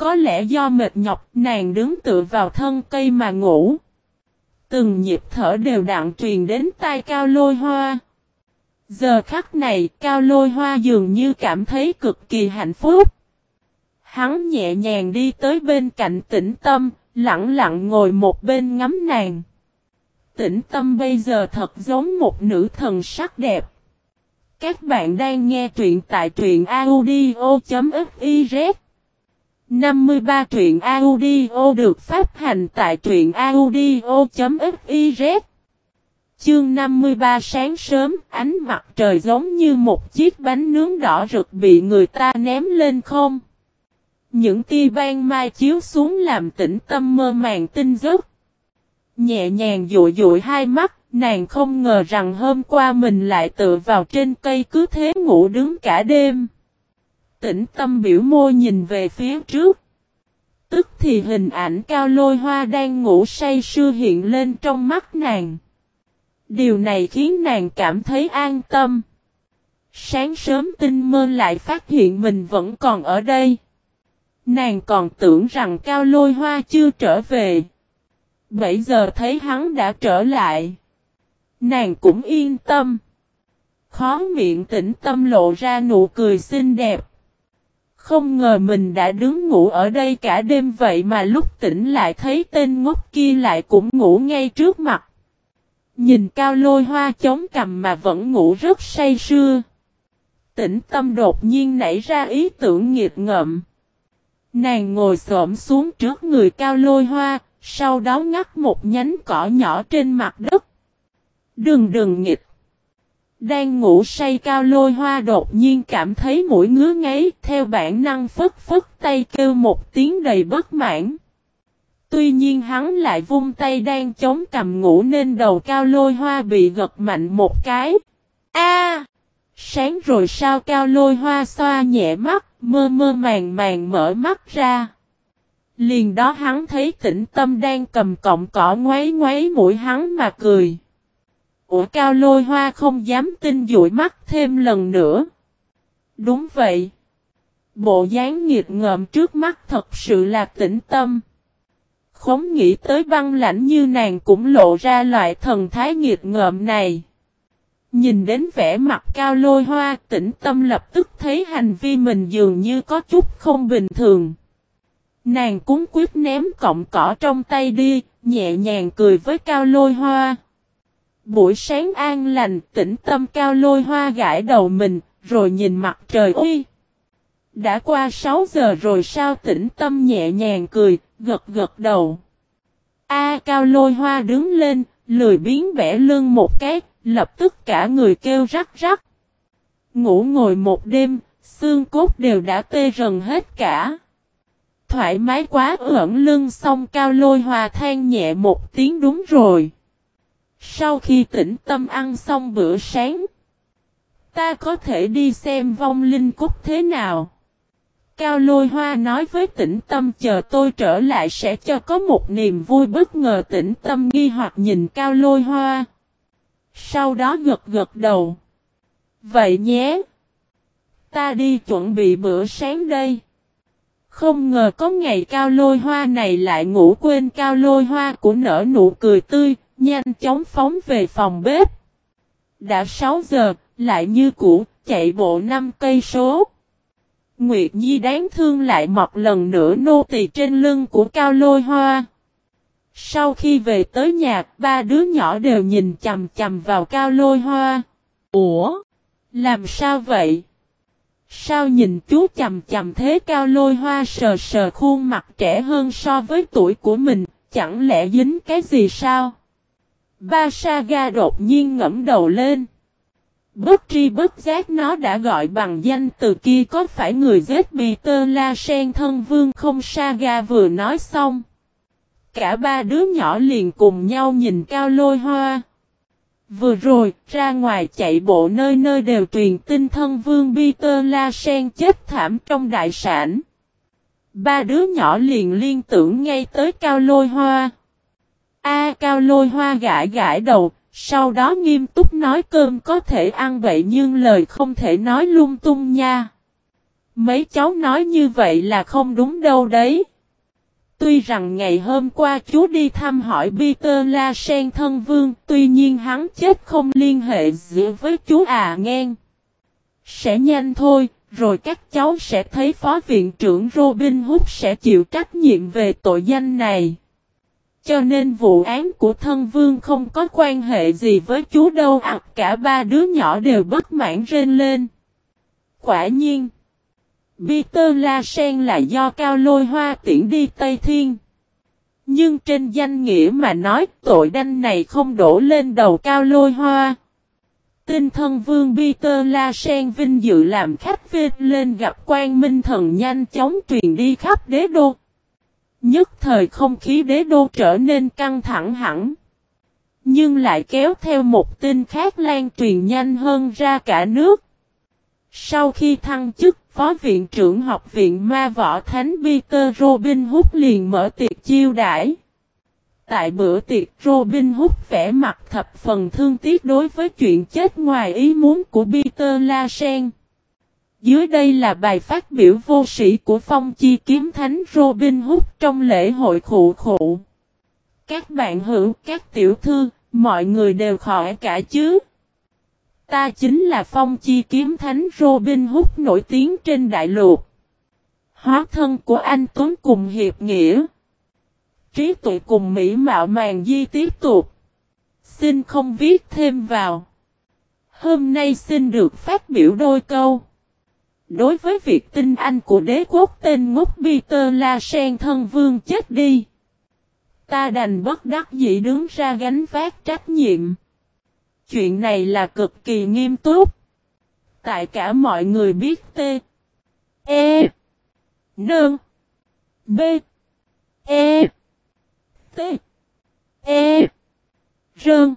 Có lẽ do mệt nhọc, nàng đứng tựa vào thân cây mà ngủ. Từng nhịp thở đều đặn truyền đến tai cao lôi hoa. Giờ khắc này, cao lôi hoa dường như cảm thấy cực kỳ hạnh phúc. Hắn nhẹ nhàng đi tới bên cạnh tĩnh tâm, lặng lặng ngồi một bên ngắm nàng. Tĩnh tâm bây giờ thật giống một nữ thần sắc đẹp. Các bạn đang nghe truyện tại truyện audio.fiz 53 truyện audio được phát hành tại truyện audio.fiz Chương 53 sáng sớm, ánh mặt trời giống như một chiếc bánh nướng đỏ rực bị người ta ném lên không. Những tia ban mai chiếu xuống làm tĩnh tâm mơ màng tinh giấc. Nhẹ nhàng dụi dụi hai mắt, nàng không ngờ rằng hôm qua mình lại tựa vào trên cây cứ thế ngủ đứng cả đêm. Tĩnh tâm biểu môi nhìn về phía trước. Tức thì hình ảnh cao lôi hoa đang ngủ say sưa hiện lên trong mắt nàng. Điều này khiến nàng cảm thấy an tâm. Sáng sớm tinh mơ lại phát hiện mình vẫn còn ở đây. Nàng còn tưởng rằng cao lôi hoa chưa trở về. Bảy giờ thấy hắn đã trở lại. Nàng cũng yên tâm. Khó miệng tĩnh tâm lộ ra nụ cười xinh đẹp. Không ngờ mình đã đứng ngủ ở đây cả đêm vậy mà lúc tỉnh lại thấy tên ngốc kia lại cũng ngủ ngay trước mặt. Nhìn cao lôi hoa chống cầm mà vẫn ngủ rất say sưa. Tĩnh tâm đột nhiên nảy ra ý tưởng nghiệt ngợm Nàng ngồi xổm xuống trước người cao lôi hoa, sau đó ngắt một nhánh cỏ nhỏ trên mặt đất. Đừng đừng nghịch. Đang ngủ say cao lôi hoa đột nhiên cảm thấy mũi ngứa ngáy, theo bản năng phất phất tay kêu một tiếng đầy bất mãn. Tuy nhiên hắn lại vung tay đang chống cầm ngủ nên đầu cao lôi hoa bị gật mạnh một cái. A! sáng rồi sao cao lôi hoa xoa nhẹ mắt, mơ mơ màng màng mở mắt ra. Liền đó hắn thấy tĩnh tâm đang cầm cọng cỏ ngoáy ngoáy mũi hắn mà cười. Ủa cao lôi hoa không dám tin dụi mắt thêm lần nữa. Đúng vậy. Bộ dáng nghiệt ngợm trước mắt thật sự là tĩnh tâm. Khống nghĩ tới băng lãnh như nàng cũng lộ ra loại thần thái nghiệt ngợm này. Nhìn đến vẻ mặt cao lôi hoa tĩnh tâm lập tức thấy hành vi mình dường như có chút không bình thường. Nàng cúng quyết ném cọng cỏ trong tay đi, nhẹ nhàng cười với cao lôi hoa. Buổi sáng an lành tĩnh tâm cao lôi hoa gãi đầu mình, rồi nhìn mặt trời uy. Đã qua 6 giờ rồi sao tĩnh tâm nhẹ nhàng cười, gật gật đầu. A cao lôi hoa đứng lên, lười biến bẻ lưng một cái, lập tức cả người kêu rắc rắc. Ngủ ngồi một đêm, xương cốt đều đã tê rần hết cả. Thoải mái quá ẩn lưng xong cao lôi hoa than nhẹ một tiếng đúng rồi. Sau khi tĩnh tâm ăn xong bữa sáng, ta có thể đi xem vong linh cúc thế nào. Cao lôi hoa nói với tĩnh tâm chờ tôi trở lại sẽ cho có một niềm vui bất ngờ tĩnh tâm nghi hoặc nhìn cao lôi hoa. Sau đó gật gật đầu. Vậy nhé. Ta đi chuẩn bị bữa sáng đây. Không ngờ có ngày cao lôi hoa này lại ngủ quên cao lôi hoa của nở nụ cười tươi, nhanh chóng phóng về phòng bếp. Đã 6 giờ, lại như cũ, chạy bộ 5 cây số. Nguyệt Nhi đáng thương lại mọc lần nữa nô tỳ trên lưng của cao lôi hoa. Sau khi về tới nhà, ba đứa nhỏ đều nhìn chầm chầm vào cao lôi hoa. Ủa? Làm sao vậy? Sao nhìn chú chầm chầm thế cao lôi hoa sờ sờ khuôn mặt trẻ hơn so với tuổi của mình, chẳng lẽ dính cái gì sao? Ba Saga đột nhiên ngẫm đầu lên. Bất tri bất giác nó đã gọi bằng danh từ kia có phải người giết Peter La Sen thân vương không Saga vừa nói xong. Cả ba đứa nhỏ liền cùng nhau nhìn cao lôi hoa. Vừa rồi, ra ngoài chạy bộ nơi nơi đều truyền tin thân vương Peter La Sen chết thảm trong đại sản. Ba đứa nhỏ liền liên tưởng ngay tới cao lôi hoa. A cao lôi hoa gãi gãi đầu, sau đó nghiêm túc nói cơm có thể ăn vậy nhưng lời không thể nói lung tung nha. Mấy cháu nói như vậy là không đúng đâu đấy. Tuy rằng ngày hôm qua chú đi thăm hỏi Peter La Sen thân vương, tuy nhiên hắn chết không liên hệ giữa với chú à ngang. Sẽ nhanh thôi, rồi các cháu sẽ thấy phó viện trưởng Robin Hood sẽ chịu trách nhiệm về tội danh này. Cho nên vụ án của thân vương không có quan hệ gì với chú đâu ạc cả ba đứa nhỏ đều bất mãn rên lên. Quả nhiên, Peter La Sen là do cao lôi hoa tiễn đi Tây Thiên. Nhưng trên danh nghĩa mà nói tội đanh này không đổ lên đầu cao lôi hoa. Tinh thân vương Peter La Sen vinh dự làm khách vết lên gặp quan minh thần nhanh chóng truyền đi khắp đế đô. Nhất thời không khí đế đô trở nên căng thẳng hẳn. Nhưng lại kéo theo một tin khác lan truyền nhanh hơn ra cả nước. Sau khi thăng chức, Phó Viện trưởng Học viện Ma Võ Thánh Peter Robin Hood liền mở tiệc chiêu đãi. Tại bữa tiệc Robin Hood vẻ mặt thập phần thương tiếc đối với chuyện chết ngoài ý muốn của Peter La Sen. Dưới đây là bài phát biểu vô sĩ của phong chi kiếm thánh Robin Hood trong lễ hội khụ khụ. Các bạn hữu, các tiểu thư, mọi người đều khỏi cả chứ. Ta chính là phong chi kiếm thánh Robin Hood nổi tiếng trên đại lục. Hóa thân của anh Tuấn cùng hiệp nghĩa. Trí tuệ cùng mỹ mạo màng di tiếp tục. Xin không viết thêm vào. Hôm nay xin được phát biểu đôi câu. Đối với việc tinh anh của đế quốc tên ngốc Peter La Sen thân vương chết đi. Ta đành bất đắc dĩ đứng ra gánh vác trách nhiệm. Chuyện này là cực kỳ nghiêm túc. Tại cả mọi người biết T. E. Nương. B. E. T. E. Rơn.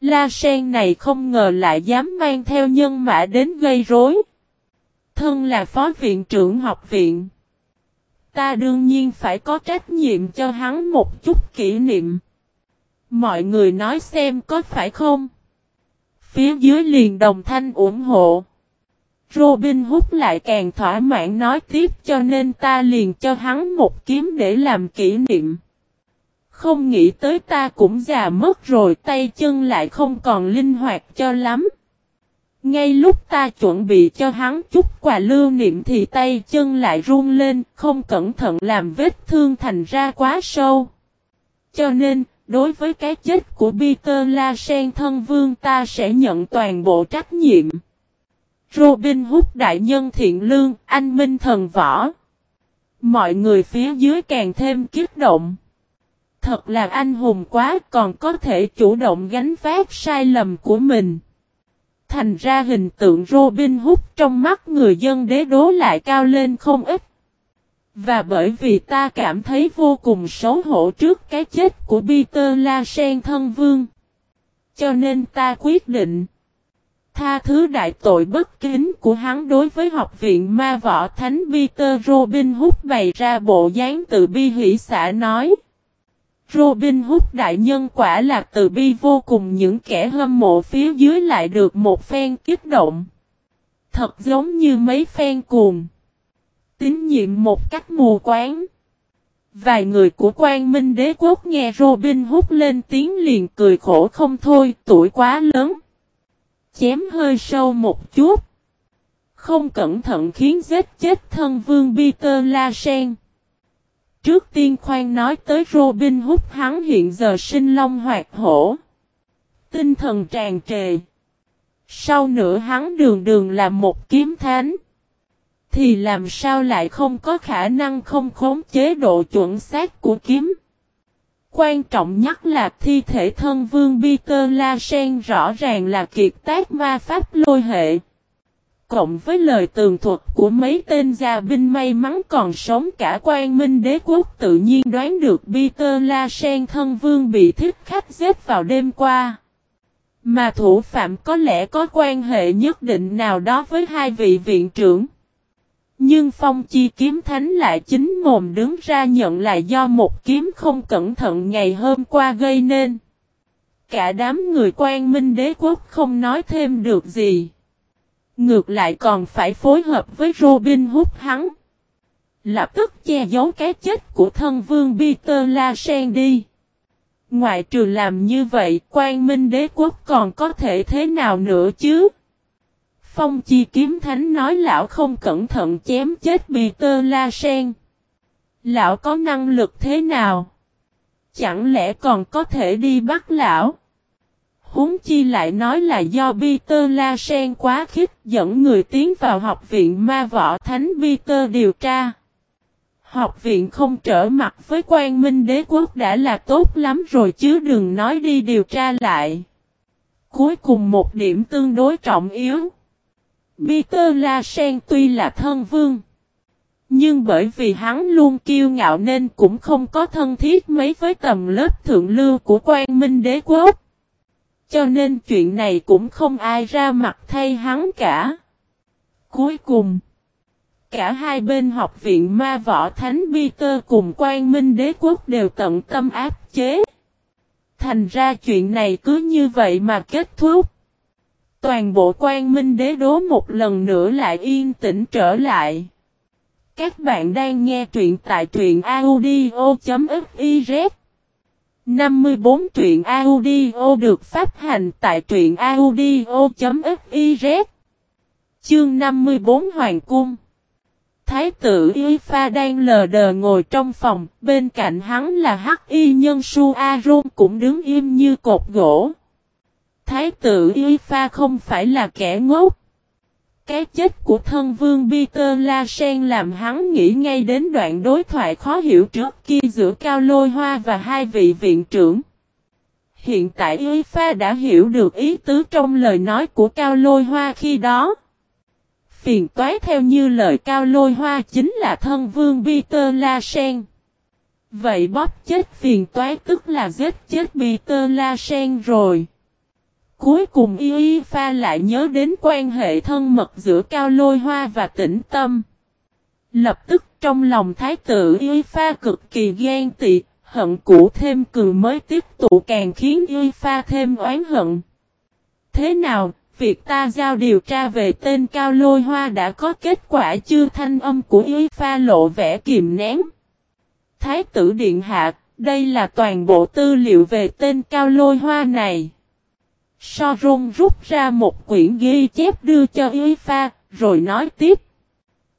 La Sen này không ngờ lại dám mang theo nhân mã đến gây rối. Thân là phó viện trưởng học viện. Ta đương nhiên phải có trách nhiệm cho hắn một chút kỷ niệm. Mọi người nói xem có phải không? Phía dưới liền đồng thanh ủng hộ. Robin hút lại càng thỏa mãn nói tiếp cho nên ta liền cho hắn một kiếm để làm kỷ niệm. Không nghĩ tới ta cũng già mất rồi, tay chân lại không còn linh hoạt cho lắm. Ngay lúc ta chuẩn bị cho hắn chút quà lưu niệm thì tay chân lại run lên, không cẩn thận làm vết thương thành ra quá sâu. Cho nên, đối với cái chết của Peter La Sen thân vương ta sẽ nhận toàn bộ trách nhiệm. Robin Hood đại nhân thiện lương, anh minh thần võ. Mọi người phía dưới càng thêm kích động. Thật là anh hùng quá còn có thể chủ động gánh vác sai lầm của mình. Thành ra hình tượng Robin Hood trong mắt người dân đế đố lại cao lên không ít. Và bởi vì ta cảm thấy vô cùng xấu hổ trước cái chết của Peter La Sen thân vương. Cho nên ta quyết định tha thứ đại tội bất kính của hắn đối với học viện ma võ thánh Peter Robin Hood bày ra bộ dáng từ bi hỷ xã nói. Robin Hood đại nhân quả là từ bi vô cùng những kẻ hâm mộ phía dưới lại được một phen kích động. Thật giống như mấy phen cuồng. Tín nhiệm một cách mù quáng. Vài người của quan minh đế quốc nghe Robin Hood lên tiếng liền cười khổ không thôi, tuổi quá lớn. Chém hơi sâu một chút. Không cẩn thận khiến giết chết thân vương Peter La Sen. Trước tiên khoan nói tới Robin Hood, hắn hiện giờ sinh long hoạt hổ. Tinh thần tràn trề. Sau nữa hắn đường đường là một kiếm thánh. Thì làm sao lại không có khả năng không khống chế độ chuẩn xác của kiếm. Quan trọng nhất là thi thể thân vương Peter La Sen rõ ràng là kiệt tác ma pháp lôi hệ. Cộng với lời tường thuật của mấy tên gia binh may mắn còn sống cả quan minh đế quốc tự nhiên đoán được Peter La Sen thân vương bị thích khách giết vào đêm qua. Mà thủ phạm có lẽ có quan hệ nhất định nào đó với hai vị viện trưởng. Nhưng phong chi kiếm thánh lại chính mồm đứng ra nhận là do một kiếm không cẩn thận ngày hôm qua gây nên. Cả đám người quan minh đế quốc không nói thêm được gì. Ngược lại còn phải phối hợp với Robin hút hắn. Lập tức che giấu cái chết của thân vương Peter La Sen đi. Ngoại trừ làm như vậy, quan minh đế quốc còn có thể thế nào nữa chứ? Phong chi kiếm thánh nói lão không cẩn thận chém chết Peter La Sen. Lão có năng lực thế nào? Chẳng lẽ còn có thể đi bắt lão? Húng chi lại nói là do Peter La Sen quá khích dẫn người tiến vào học viện ma võ thánh Peter điều tra. Học viện không trở mặt với quan minh đế quốc đã là tốt lắm rồi chứ đừng nói đi điều tra lại. Cuối cùng một điểm tương đối trọng yếu. Peter La Sen tuy là thân vương. Nhưng bởi vì hắn luôn kiêu ngạo nên cũng không có thân thiết mấy với tầm lớp thượng lưu của quan minh đế quốc. Cho nên chuyện này cũng không ai ra mặt thay hắn cả. Cuối cùng, cả hai bên học viện ma võ thánh Peter cùng quan minh đế quốc đều tận tâm áp chế. Thành ra chuyện này cứ như vậy mà kết thúc. Toàn bộ quan minh đế đố một lần nữa lại yên tĩnh trở lại. Các bạn đang nghe truyện tại truyện audio.fif 54 truyện audio được phát hành tại truyện audio.fiz Chương 54 Hoàng Cung Thái tử Y Pha đang lờ đờ ngồi trong phòng, bên cạnh hắn là Hắc Y nhân Su A Rôn cũng đứng im như cột gỗ. Thái tử Y Pha không phải là kẻ ngốc. Cái chết của thân vương Peter La Sen làm hắn nghĩ ngay đến đoạn đối thoại khó hiểu trước kia giữa Cao Lôi Hoa và hai vị viện trưởng. Hiện tại Y Pha đã hiểu được ý tứ trong lời nói của Cao Lôi Hoa khi đó. Phiền toái theo như lời Cao Lôi Hoa chính là thân vương Peter La Sen. Vậy bóp chết phiền toái tức là giết chết Peter La Sen rồi. Cuối cùng Y Y Pha lại nhớ đến quan hệ thân mật giữa Cao Lôi Hoa và Tĩnh Tâm. Lập tức trong lòng thái tử Y Pha cực kỳ ghen tị, hận cũ thêm cường mới tiếp tụ càng khiến Y Pha thêm oán hận. Thế nào, việc ta giao điều tra về tên Cao Lôi Hoa đã có kết quả chưa thanh âm của Y Pha lộ vẻ kìm nén. Thái tử Điện Hạ, đây là toàn bộ tư liệu về tên Cao Lôi Hoa này. So rung rút ra một quyển ghi chép đưa cho Y Pha, rồi nói tiếp.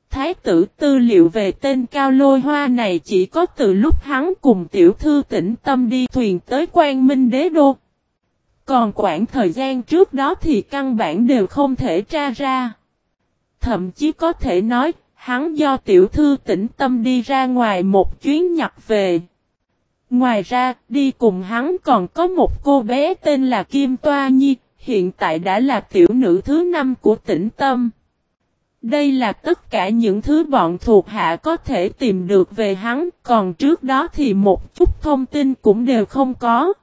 Thái tử tư liệu về tên cao lôi hoa này chỉ có từ lúc hắn cùng tiểu thư tĩnh tâm đi thuyền tới quan minh đế đô. Còn quãng thời gian trước đó thì căn bản đều không thể tra ra. Thậm chí có thể nói, hắn do tiểu thư tĩnh tâm đi ra ngoài một chuyến nhặt về. Ngoài ra, đi cùng hắn còn có một cô bé tên là Kim Toa Nhi, hiện tại đã là tiểu nữ thứ năm của tỉnh Tâm. Đây là tất cả những thứ bọn thuộc hạ có thể tìm được về hắn, còn trước đó thì một chút thông tin cũng đều không có.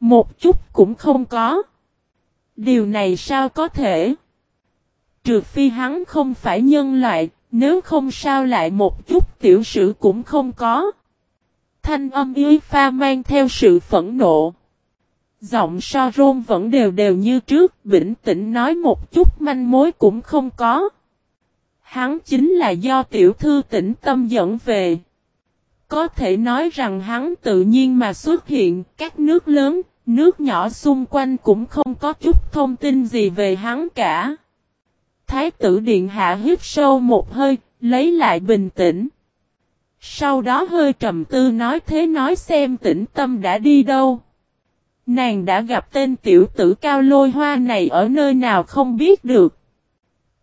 Một chút cũng không có. Điều này sao có thể? Trừ phi hắn không phải nhân loại, nếu không sao lại một chút tiểu sử cũng không có. Thanh âm y pha mang theo sự phẫn nộ. Giọng so rôn vẫn đều đều như trước, bình tĩnh nói một chút manh mối cũng không có. Hắn chính là do tiểu thư tĩnh tâm dẫn về. Có thể nói rằng hắn tự nhiên mà xuất hiện, các nước lớn, nước nhỏ xung quanh cũng không có chút thông tin gì về hắn cả. Thái tử Điện Hạ hít sâu một hơi, lấy lại bình tĩnh. Sau đó hơi trầm tư nói thế nói xem tĩnh tâm đã đi đâu. Nàng đã gặp tên tiểu tử cao lôi hoa này ở nơi nào không biết được.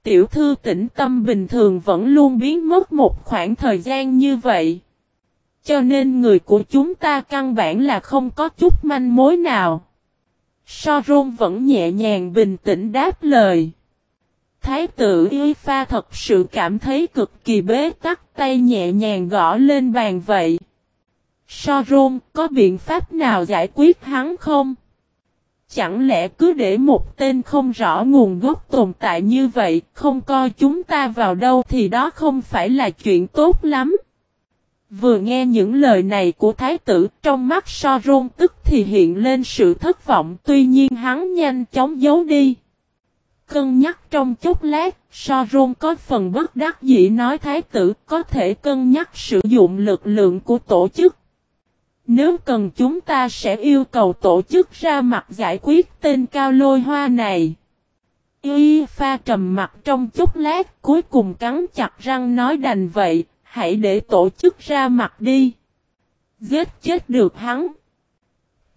Tiểu thư tĩnh tâm bình thường vẫn luôn biến mất một khoảng thời gian như vậy. Cho nên người của chúng ta căn bản là không có chút manh mối nào. So rôn vẫn nhẹ nhàng bình tĩnh đáp lời. Thái tử Y Pha thật sự cảm thấy cực kỳ bế tắc tay nhẹ nhàng gõ lên bàn vậy. So rôn có biện pháp nào giải quyết hắn không? Chẳng lẽ cứ để một tên không rõ nguồn gốc tồn tại như vậy, không coi chúng ta vào đâu thì đó không phải là chuyện tốt lắm. Vừa nghe những lời này của thái tử, trong mắt so rôn tức thì hiện lên sự thất vọng, tuy nhiên hắn nhanh chóng giấu đi. Cân nhắc trong chốc lát, so rôn có phần bất đắc dĩ nói thái tử có thể cân nhắc sử dụng lực lượng của tổ chức. Nếu cần chúng ta sẽ yêu cầu tổ chức ra mặt giải quyết tên cao lôi hoa này. Y pha trầm mặt trong chút lát cuối cùng cắn chặt răng nói đành vậy, hãy để tổ chức ra mặt đi. Giết chết được hắn.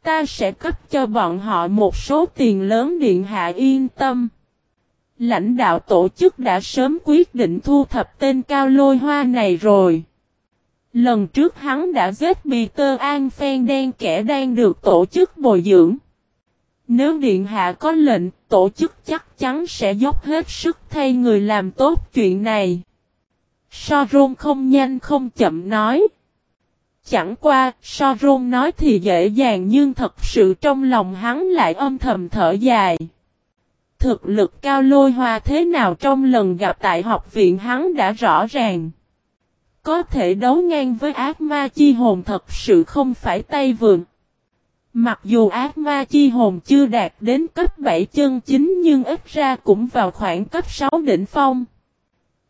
Ta sẽ cấp cho bọn họ một số tiền lớn điện hạ yên tâm. Lãnh đạo tổ chức đã sớm quyết định thu thập tên cao lôi hoa này rồi. Lần trước hắn đã giết Peter An Phen đen kẻ đang được tổ chức bồi dưỡng. Nếu Điện Hạ có lệnh, tổ chức chắc chắn sẽ dốc hết sức thay người làm tốt chuyện này. Soron không nhanh không chậm nói. Chẳng qua, Soron nói thì dễ dàng nhưng thật sự trong lòng hắn lại âm thầm thở dài. Thực lực cao lôi hoa thế nào trong lần gặp tại học viện hắn đã rõ ràng. Có thể đấu ngang với ác ma chi hồn thật sự không phải tay vườn. Mặc dù ác ma chi hồn chưa đạt đến cấp 7 chân chính nhưng ít ra cũng vào khoảng cấp 6 đỉnh phong.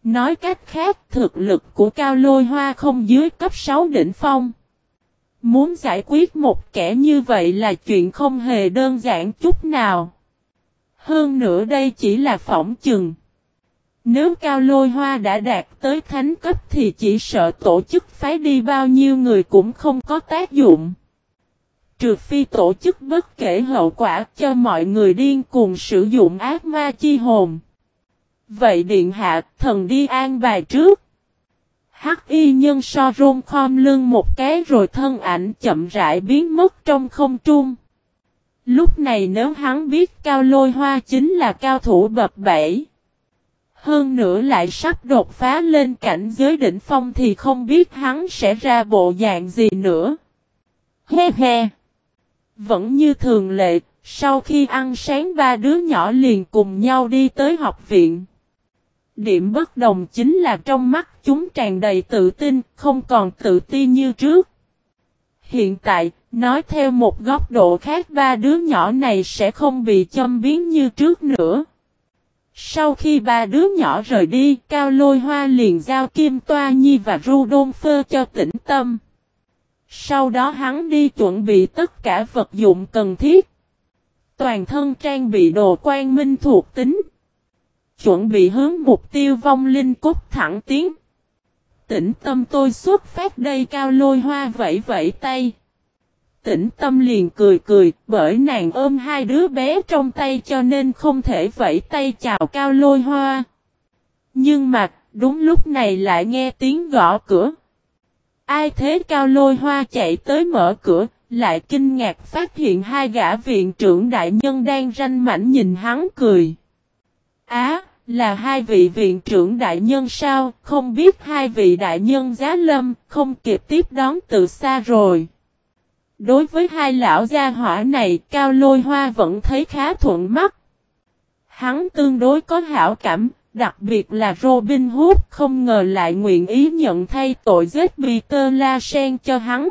Nói cách khác, thực lực của cao lôi hoa không dưới cấp 6 đỉnh phong. Muốn giải quyết một kẻ như vậy là chuyện không hề đơn giản chút nào. Hơn nữa đây chỉ là phỏng chừng. Nếu cao lôi hoa đã đạt tới thánh cấp thì chỉ sợ tổ chức phái đi bao nhiêu người cũng không có tác dụng. Trừ phi tổ chức bất kể hậu quả cho mọi người điên cuồng sử dụng ác ma chi hồn. Vậy điện hạ, thần đi an bài trước. Hắc y nhân so rôn khom lưng một cái rồi thân ảnh chậm rãi biến mất trong không trung. Lúc này nếu hắn biết cao lôi hoa chính là cao thủ bập bẫy. Hơn nữa lại sắp đột phá lên cảnh giới đỉnh phong thì không biết hắn sẽ ra bộ dạng gì nữa. He he. Vẫn như thường lệ, sau khi ăn sáng ba đứa nhỏ liền cùng nhau đi tới học viện. Điểm bất đồng chính là trong mắt chúng tràn đầy tự tin, không còn tự ti như trước. Hiện tại, nói theo một góc độ khác ba đứa nhỏ này sẽ không bị châm biến như trước nữa. Sau khi ba đứa nhỏ rời đi, Cao Lôi Hoa liền giao Kim Toa Nhi và Rudolph cho tĩnh tâm. Sau đó hắn đi chuẩn bị tất cả vật dụng cần thiết. Toàn thân trang bị đồ quan minh thuộc tính. Chuẩn bị hướng mục tiêu vong linh cốt thẳng tiến. Tĩnh tâm tôi xuất phát đây cao lôi hoa vẫy vẫy tay. Tĩnh tâm liền cười cười bởi nàng ôm hai đứa bé trong tay cho nên không thể vẫy tay chào cao lôi hoa. Nhưng mà đúng lúc này lại nghe tiếng gõ cửa. Ai thế cao lôi hoa chạy tới mở cửa, lại kinh ngạc phát hiện hai gã viện trưởng đại nhân đang ranh mảnh nhìn hắn cười. Á, là hai vị viện trưởng đại nhân sao, không biết hai vị đại nhân giá lâm, không kịp tiếp đón từ xa rồi. Đối với hai lão gia hỏa này, cao lôi hoa vẫn thấy khá thuận mắt. Hắn tương đối có hảo cảm, Đặc biệt là Robin Hood không ngờ lại nguyện ý nhận thay tội giết Peter La Sen cho hắn.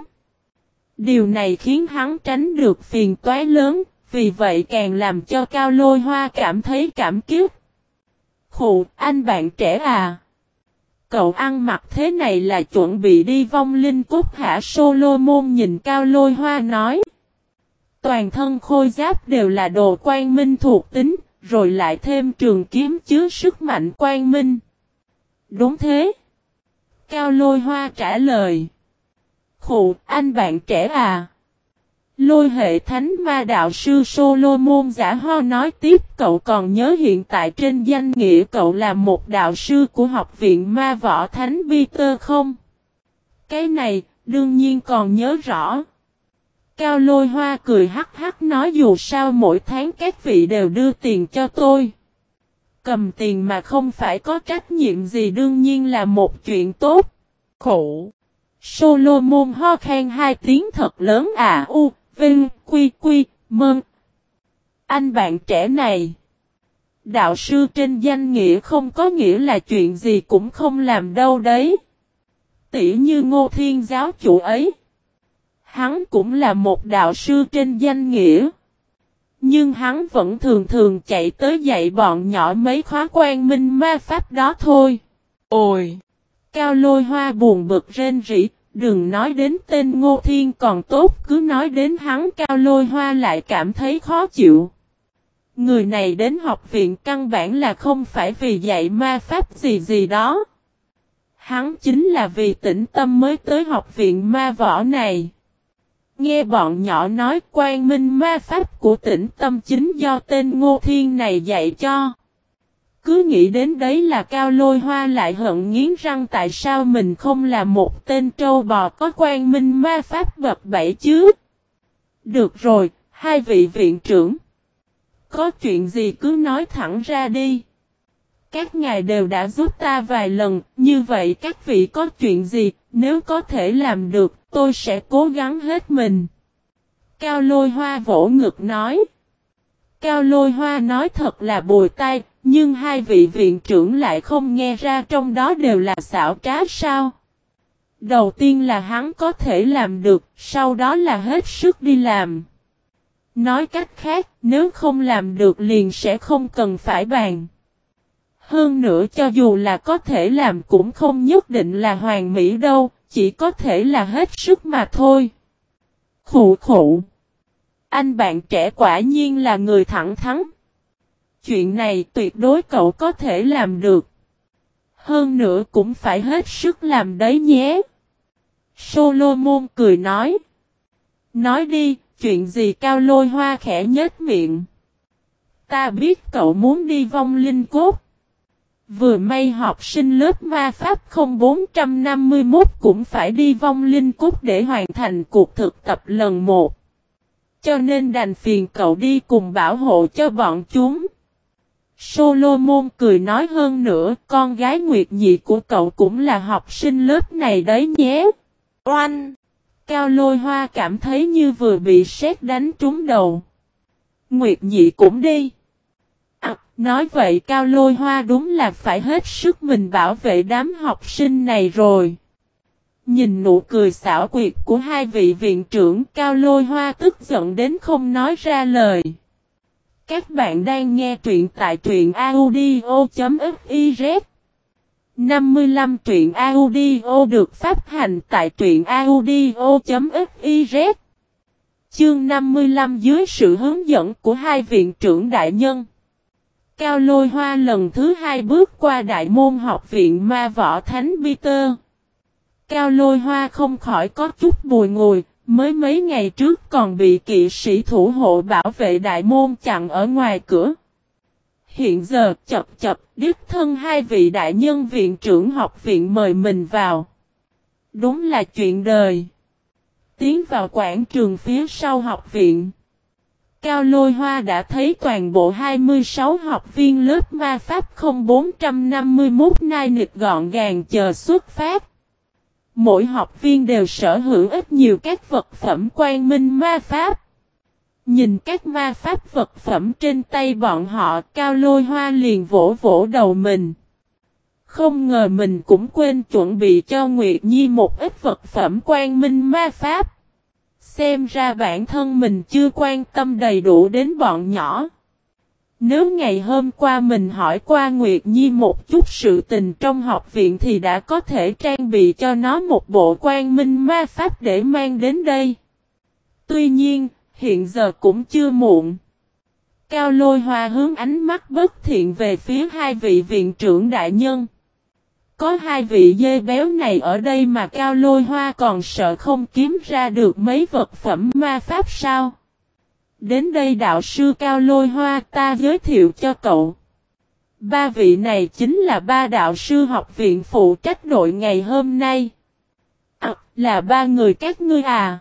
Điều này khiến hắn tránh được phiền toái lớn, vì vậy càng làm cho Cao Lôi Hoa cảm thấy cảm kiếp. Khụ, anh bạn trẻ à? Cậu ăn mặc thế này là chuẩn bị đi vong linh cốt hả Solomon nhìn Cao Lôi Hoa nói. Toàn thân khôi giáp đều là đồ quan minh thuộc tính, rồi lại thêm trường kiếm chứa sức mạnh quang minh. Đúng thế. Cao lôi hoa trả lời. Khụ, anh bạn trẻ à. Lôi hệ thánh ma đạo sư Solomon giả ho nói tiếp cậu còn nhớ hiện tại trên danh nghĩa cậu là một đạo sư của học viện ma võ thánh Peter không? Cái này, đương nhiên còn nhớ rõ. Cao lôi hoa cười hắc hắc nói dù sao mỗi tháng các vị đều đưa tiền cho tôi. Cầm tiền mà không phải có trách nhiệm gì đương nhiên là một chuyện tốt. Khổ. Solomon ho khen hai tiếng thật lớn à u, vinh, quy quy, mơn. Anh bạn trẻ này. Đạo sư trên danh nghĩa không có nghĩa là chuyện gì cũng không làm đâu đấy. Tỉ như ngô thiên giáo chủ ấy. Hắn cũng là một đạo sư trên danh nghĩa. Nhưng hắn vẫn thường thường chạy tới dạy bọn nhỏ mấy khóa quan minh ma pháp đó thôi. Ôi! Cao lôi hoa buồn bực rên rỉ, đừng nói đến tên Ngô Thiên còn tốt, cứ nói đến hắn cao lôi hoa lại cảm thấy khó chịu. Người này đến học viện căn bản là không phải vì dạy ma pháp gì gì đó. Hắn chính là vì tĩnh tâm mới tới học viện ma võ này. Nghe bọn nhỏ nói quan minh ma pháp của tĩnh tâm chính do tên Ngô Thiên này dạy cho. Cứ nghĩ đến đấy là cao lôi hoa lại hận nghiến răng tại sao mình không là một tên trâu bò có quan minh ma pháp bập bẫy chứ. Được rồi, hai vị viện trưởng. Có chuyện gì cứ nói thẳng ra đi. Các ngài đều đã giúp ta vài lần, như vậy các vị có chuyện gì, nếu có thể làm được, tôi sẽ cố gắng hết mình. Cao lôi hoa vỗ ngực nói. Cao lôi hoa nói thật là bồi tay, nhưng hai vị viện trưởng lại không nghe ra trong đó đều là xảo trá sao. Đầu tiên là hắn có thể làm được, sau đó là hết sức đi làm. Nói cách khác, nếu không làm được liền sẽ không cần phải bàn. Hơn nữa cho dù là có thể làm cũng không nhất định là hoàn mỹ đâu, chỉ có thể là hết sức mà thôi. Khủ khủ. Anh bạn trẻ quả nhiên là người thẳng thắn. Chuyện này tuyệt đối cậu có thể làm được. Hơn nữa cũng phải hết sức làm đấy nhé. Solomon cười nói. Nói đi, chuyện gì cao lôi hoa khẽ nhếch miệng. Ta biết cậu muốn đi vong linh cốt. Vừa may học sinh lớp ma pháp 0451 cũng phải đi vong linh cốt để hoàn thành cuộc thực tập lần một. Cho nên đành phiền cậu đi cùng bảo hộ cho bọn chúng. Solomon cười nói hơn nữa, con gái nguyệt nhị của cậu cũng là học sinh lớp này đấy nhé. Oanh! Cao lôi hoa cảm thấy như vừa bị sét đánh trúng đầu. Nguyệt nhị cũng đi. À, nói vậy cao lôi hoa đúng là phải hết sức mình bảo vệ đám học sinh này rồi. Nhìn nụ cười xảo quyệt của hai vị viện trưởng cao lôi hoa tức giận đến không nói ra lời. Các bạn đang nghe truyện tại truyện audio.fiz 55 truyện audio được phát hành tại truyện audio.fiz Chương 55 dưới sự hướng dẫn của hai viện trưởng đại nhân. Cao lôi hoa lần thứ hai bước qua đại môn học viện ma võ thánh Peter. Cao lôi hoa không khỏi có chút bùi ngùi Mới mấy ngày trước còn bị kỵ sĩ thủ hộ bảo vệ đại môn chặn ở ngoài cửa. Hiện giờ, chập chập, đích thân hai vị đại nhân viện trưởng học viện mời mình vào. Đúng là chuyện đời. Tiến vào quảng trường phía sau học viện. Cao Lôi Hoa đã thấy toàn bộ 26 học viên lớp ma pháp 0451 nai nịch gọn gàng chờ xuất phát. Mỗi học viên đều sở hữu ít nhiều các vật phẩm quan minh ma pháp. Nhìn các ma pháp vật phẩm trên tay bọn họ, cao lôi hoa liền vỗ vỗ đầu mình. Không ngờ mình cũng quên chuẩn bị cho Nguyệt Nhi một ít vật phẩm quan minh ma pháp. Xem ra bản thân mình chưa quan tâm đầy đủ đến bọn nhỏ. Nếu ngày hôm qua mình hỏi qua Nguyệt Nhi một chút sự tình trong học viện thì đã có thể trang bị cho nó một bộ quan minh ma pháp để mang đến đây. Tuy nhiên, hiện giờ cũng chưa muộn. Cao lôi hoa hướng ánh mắt bất thiện về phía hai vị viện trưởng đại nhân. Có hai vị dê béo này ở đây mà cao lôi hoa còn sợ không kiếm ra được mấy vật phẩm ma pháp sao? Đến đây đạo sư Cao Lôi Hoa ta giới thiệu cho cậu. Ba vị này chính là ba đạo sư học viện phụ trách đội ngày hôm nay. À, là ba người các ngươi à.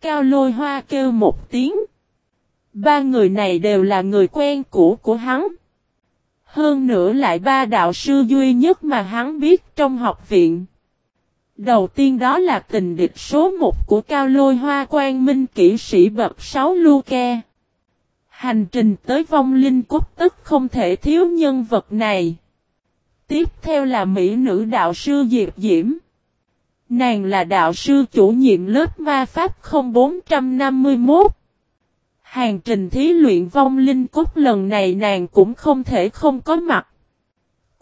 Cao Lôi Hoa kêu một tiếng. Ba người này đều là người quen cũ của hắn. Hơn nữa lại ba đạo sư duy nhất mà hắn biết trong học viện. Đầu tiên đó là tình địch số 1 của cao lôi hoa quan minh kỹ sĩ bậc 6 Luke. Hành trình tới vong linh cốt tức không thể thiếu nhân vật này. Tiếp theo là mỹ nữ đạo sư Diệp Diễm. Nàng là đạo sư chủ nhiệm lớp ma pháp 0451. Hàng trình thí luyện vong linh cốt lần này nàng cũng không thể không có mặt.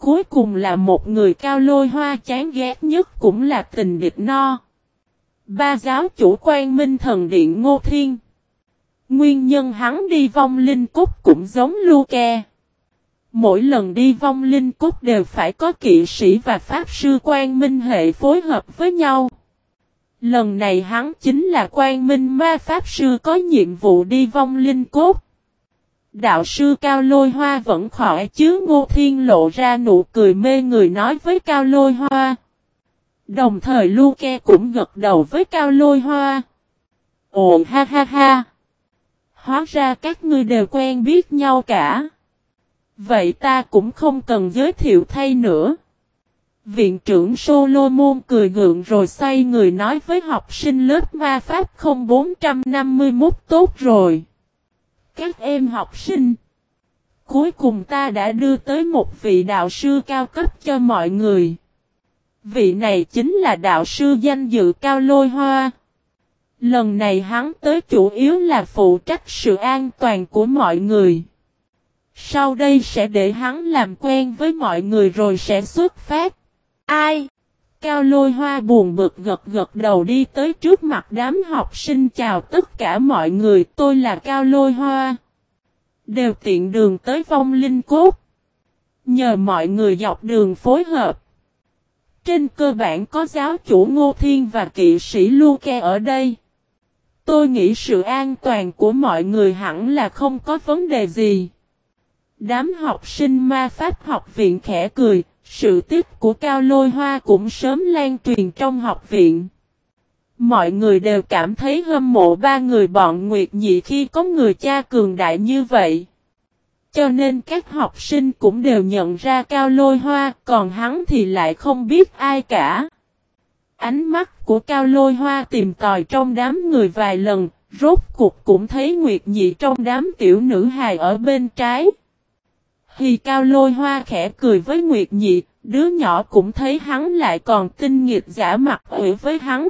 Cuối cùng là một người cao lôi hoa chán ghét nhất cũng là tình địch no. Ba giáo chủ quan minh thần điện Ngô Thiên. Nguyên nhân hắn đi vong linh cốt cũng giống Luke. Mỗi lần đi vong linh cốt đều phải có kỵ sĩ và pháp sư quan minh hệ phối hợp với nhau. Lần này hắn chính là quan minh ma pháp sư có nhiệm vụ đi vong linh cốt. Đạo sư Cao Lôi Hoa vẫn khỏi chứ, Ngô Thiên lộ ra nụ cười mê người nói với Cao Lôi Hoa. Đồng thời Luke cũng gật đầu với Cao Lôi Hoa. Ồ ha ha ha. Hóa ra các ngươi đều quen biết nhau cả. Vậy ta cũng không cần giới thiệu thay nữa. Viện trưởng Solomon cười gượng rồi xoay người nói với học sinh lớp ma pháp 0451 tốt rồi. Các em học sinh. Cuối cùng ta đã đưa tới một vị đạo sư cao cấp cho mọi người. Vị này chính là đạo sư danh dự cao lôi hoa. Lần này hắn tới chủ yếu là phụ trách sự an toàn của mọi người. Sau đây sẽ để hắn làm quen với mọi người rồi sẽ xuất phát. Ai? Cao lôi hoa buồn bực gật gật đầu đi tới trước mặt đám học sinh chào tất cả mọi người tôi là Cao lôi hoa. Đều tiện đường tới vong linh cốt. Nhờ mọi người dọc đường phối hợp. Trên cơ bản có giáo chủ Ngô Thiên và kỵ sĩ Luke ở đây. Tôi nghĩ sự an toàn của mọi người hẳn là không có vấn đề gì. Đám học sinh ma pháp học viện khẽ cười, sự tích của Cao Lôi Hoa cũng sớm lan truyền trong học viện. Mọi người đều cảm thấy hâm mộ ba người bọn Nguyệt Nhị khi có người cha cường đại như vậy. Cho nên các học sinh cũng đều nhận ra Cao Lôi Hoa, còn hắn thì lại không biết ai cả. Ánh mắt của Cao Lôi Hoa tìm tòi trong đám người vài lần, rốt cuộc cũng thấy Nguyệt Nhị trong đám tiểu nữ hài ở bên trái. Hì Cao Lôi Hoa khẽ cười với Nguyệt Nhị, đứa nhỏ cũng thấy hắn lại còn tinh nghịch giả mặt ủy với hắn.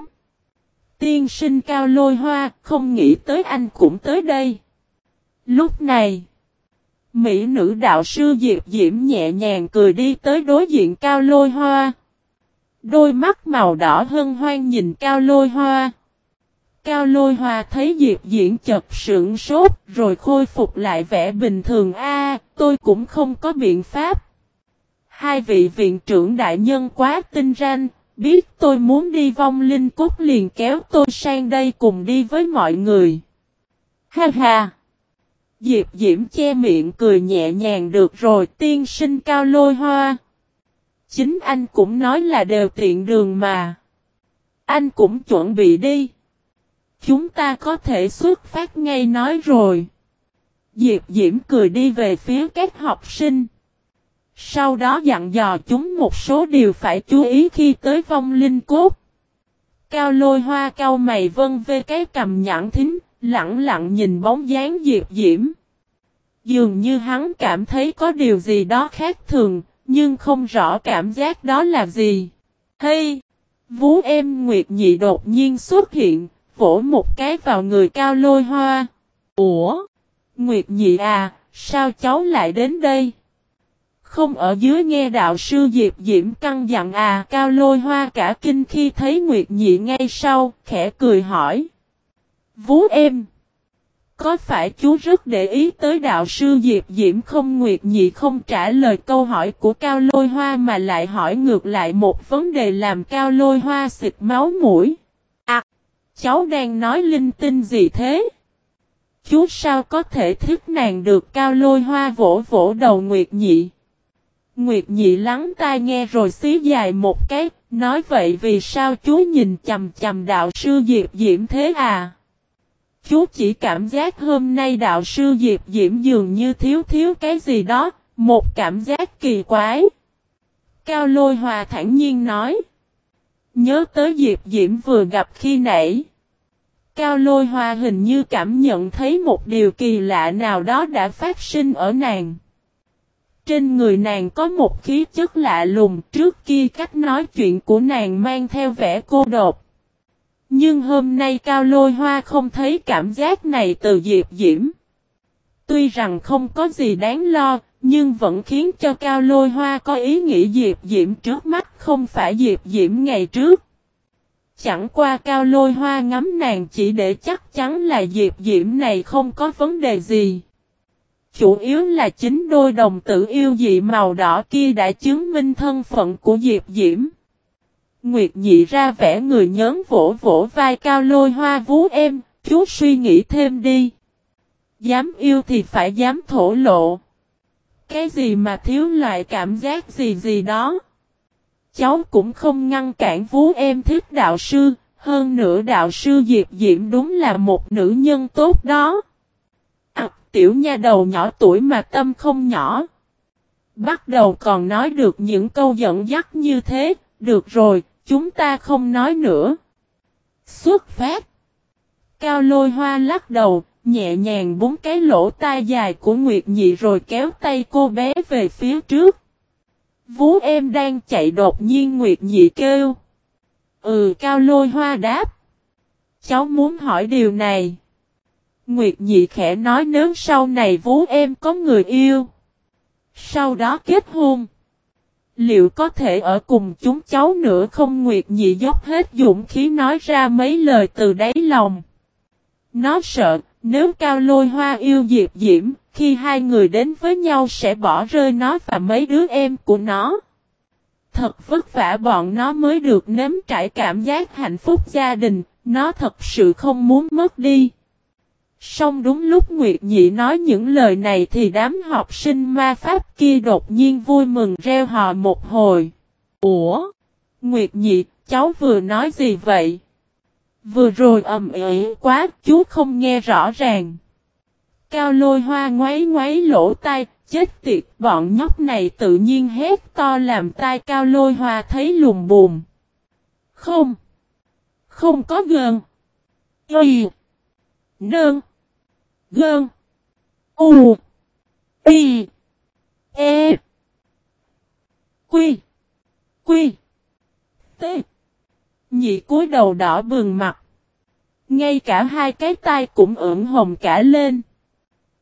Tiên sinh Cao Lôi Hoa, không nghĩ tới anh cũng tới đây. Lúc này, Mỹ nữ đạo sư Diệp Diễm nhẹ nhàng cười đi tới đối diện Cao Lôi Hoa. Đôi mắt màu đỏ hân hoan nhìn Cao Lôi Hoa. Cao Lôi Hoa thấy Diệp Diễn chật sững sốt rồi khôi phục lại vẻ bình thường a tôi cũng không có biện pháp. Hai vị viện trưởng đại nhân quá tinh ranh, biết tôi muốn đi vong linh cốt liền kéo tôi sang đây cùng đi với mọi người. Ha ha! Diệp Diễm che miệng cười nhẹ nhàng được rồi tiên sinh cao lôi hoa. Chính anh cũng nói là đều tiện đường mà. Anh cũng chuẩn bị đi. Chúng ta có thể xuất phát ngay nói rồi. Diệp Diễm cười đi về phía các học sinh. Sau đó dặn dò chúng một số điều phải chú ý khi tới vong linh cốt. Cao lôi hoa cao mày vân về cái cầm nhãn thính, lặng lặng nhìn bóng dáng Diệp Diễm. Dường như hắn cảm thấy có điều gì đó khác thường, nhưng không rõ cảm giác đó là gì. Hey! Vú em Nguyệt Nhị đột nhiên xuất hiện, vỗ một cái vào người cao lôi hoa. Ủa? Nguyệt Nhị à, sao cháu lại đến đây? Không ở dưới nghe đạo sư Diệp Diễm căng dặn à cao lôi hoa cả kinh khi thấy Nguyệt Nhị ngay sau, khẽ cười hỏi. Vú em! Có phải chú rất để ý tới đạo sư Diệp Diễm không Nguyệt Nhị không trả lời câu hỏi của Cao Lôi Hoa mà lại hỏi ngược lại một vấn đề làm Cao Lôi Hoa xịt máu mũi. Cháu đang nói linh tinh gì thế? Chú sao có thể thích nàng được Cao Lôi Hoa vỗ vỗ đầu Nguyệt Nhị? Nguyệt Nhị lắng tai nghe rồi xí dài một cái, nói vậy vì sao chú nhìn chầm chầm đạo sư Diệp Diễm thế à? Chú chỉ cảm giác hôm nay đạo sư Diệp Diễm dường như thiếu thiếu cái gì đó, một cảm giác kỳ quái. Cao lôi hòa thản nhiên nói. Nhớ tới Diệp Diễm vừa gặp khi nãy. Cao lôi hoa hình như cảm nhận thấy một điều kỳ lạ nào đó đã phát sinh ở nàng. Trên người nàng có một khí chất lạ lùng trước kia cách nói chuyện của nàng mang theo vẻ cô độc. Nhưng hôm nay Cao Lôi Hoa không thấy cảm giác này từ Diệp Diễm. Tuy rằng không có gì đáng lo, nhưng vẫn khiến cho Cao Lôi Hoa có ý nghĩ Diệp Diễm trước mắt không phải Diệp Diễm ngày trước. Chẳng qua Cao Lôi Hoa ngắm nàng chỉ để chắc chắn là Diệp Diễm này không có vấn đề gì. Chủ yếu là chính đôi đồng tử yêu dị màu đỏ kia đã chứng minh thân phận của Diệp Diễm. Nguyệt nhị ra vẻ người nhớn vỗ vỗ vai cao lôi hoa vú em, chú suy nghĩ thêm đi. Dám yêu thì phải dám thổ lộ. Cái gì mà thiếu loại cảm giác gì gì đó. Cháu cũng không ngăn cản vú em thích đạo sư, hơn nữa đạo sư Diệp Diễm đúng là một nữ nhân tốt đó. À, tiểu nha đầu nhỏ tuổi mà tâm không nhỏ. Bắt đầu còn nói được những câu dẫn dắt như thế, được rồi, chúng ta không nói nữa. Xuất phát. Cao lôi hoa lắc đầu, nhẹ nhàng búng cái lỗ tai dài của Nguyệt Nhị rồi kéo tay cô bé về phía trước. Vú em đang chạy đột nhiên Nguyệt Nhị kêu. Ừ cao lôi hoa đáp. Cháu muốn hỏi điều này. Nguyệt Nhị khẽ nói nếu sau này vú em có người yêu. Sau đó kết hôn. Liệu có thể ở cùng chúng cháu nữa không Nguyệt Nhị dốc hết dũng khí nói ra mấy lời từ đáy lòng. Nó sợ, nếu Cao Lôi Hoa yêu Diệp Diễm, khi hai người đến với nhau sẽ bỏ rơi nó và mấy đứa em của nó. Thật vất vả bọn nó mới được nếm trải cảm giác hạnh phúc gia đình, nó thật sự không muốn mất đi. Song đúng lúc Nguyệt Nhị nói những lời này thì đám học sinh ma pháp kia đột nhiên vui mừng reo hò một hồi. Ủa? Nguyệt Nhị, cháu vừa nói gì vậy? Vừa rồi ầm ĩ quá, chú không nghe rõ ràng. Cao lôi hoa ngoáy ngoáy lỗ tai, chết tiệt, bọn nhóc này tự nhiên hét to làm tai cao lôi hoa thấy lùng bùm. Không. Không có gần. Y. Nương. Gơn. U. Y. E. Quy. Quy. T. Nhị cúi đầu đỏ bừng mặt. Ngay cả hai cái tai cũng ửng hồng cả lên.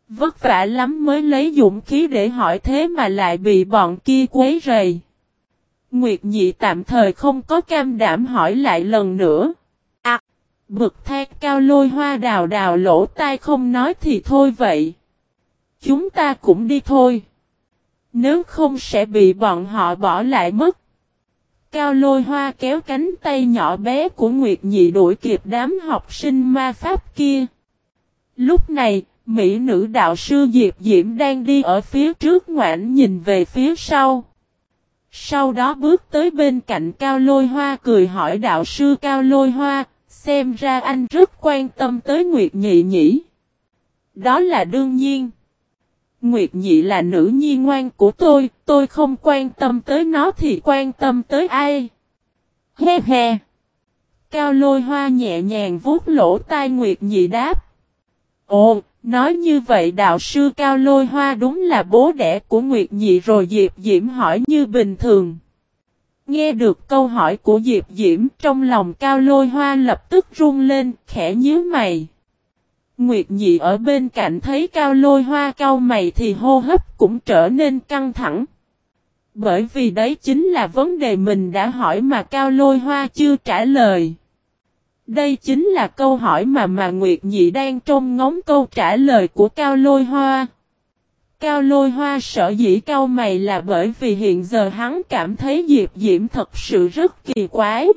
Vất vả lắm mới lấy dũng khí để hỏi thế mà lại bị bọn kia quấy rầy. Nguyệt nhị tạm thời không có cam đảm hỏi lại lần nữa. À, bực thang cao lôi hoa đào đào lỗ tai không nói thì thôi vậy. Chúng ta cũng đi thôi. Nếu không sẽ bị bọn họ bỏ lại mất. Cao lôi hoa kéo cánh tay nhỏ bé của Nguyệt Nhị đuổi kịp đám học sinh ma pháp kia. Lúc này, Mỹ nữ đạo sư Diệp Diễm đang đi ở phía trước ngoãn nhìn về phía sau. Sau đó bước tới bên cạnh Cao Lôi Hoa cười hỏi đạo sư Cao Lôi Hoa, Xem ra anh rất quan tâm tới Nguyệt Nhị nhỉ. Đó là đương nhiên. Nguyệt Nhị là nữ nhi ngoan của tôi, tôi không quan tâm tới nó thì quan tâm tới ai. He he. Cao lôi hoa nhẹ nhàng vuốt lỗ tai Nguyệt Nhị đáp. Ồ, nói như vậy đạo sư Cao lôi hoa đúng là bố đẻ của Nguyệt Nhị rồi Diệp Diễm hỏi như bình thường. Nghe được câu hỏi của Diệp Diễm trong lòng cao lôi hoa lập tức run lên, khẽ nhíu mày. Nguyệt nhị ở bên cạnh thấy cao lôi hoa cao mày thì hô hấp cũng trở nên căng thẳng. Bởi vì đấy chính là vấn đề mình đã hỏi mà cao lôi hoa chưa trả lời. Đây chính là câu hỏi mà mà Nguyệt nhị đang trông ngóng câu trả lời của cao lôi hoa. Cao lôi hoa sợ dĩ cao mày là bởi vì hiện giờ hắn cảm thấy Diệp Diễm thật sự rất kỳ quái.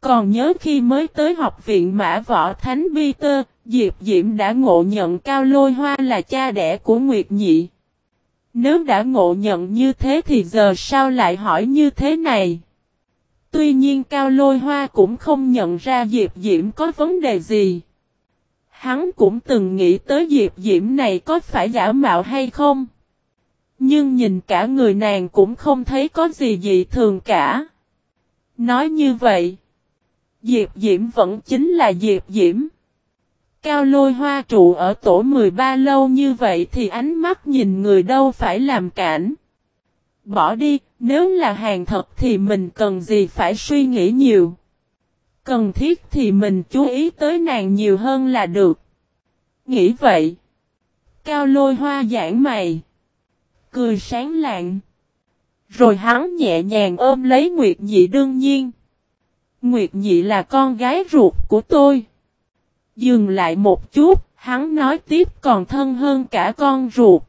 Còn nhớ khi mới tới học viện Mã Võ Thánh Bi Tơ, Diệp Diễm đã ngộ nhận Cao Lôi Hoa là cha đẻ của Nguyệt Nhị. Nếu đã ngộ nhận như thế thì giờ sao lại hỏi như thế này? Tuy nhiên Cao Lôi Hoa cũng không nhận ra Diệp Diễm có vấn đề gì. Hắn cũng từng nghĩ tới Diệp Diễm này có phải giả mạo hay không. Nhưng nhìn cả người nàng cũng không thấy có gì dị thường cả. Nói như vậy, Diệp Diễm vẫn chính là Diệp Diễm. Cao lôi hoa trụ ở tổ 13 lâu như vậy thì ánh mắt nhìn người đâu phải làm cản. Bỏ đi, nếu là hàng thật thì mình cần gì phải suy nghĩ nhiều. Cần thiết thì mình chú ý tới nàng nhiều hơn là được. Nghĩ vậy. Cao lôi hoa giãn mày. Cười sáng lạng. Rồi hắn nhẹ nhàng ôm lấy Nguyệt Nhị đương nhiên. Nguyệt Nhị là con gái ruột của tôi. Dừng lại một chút, hắn nói tiếp còn thân hơn cả con ruột.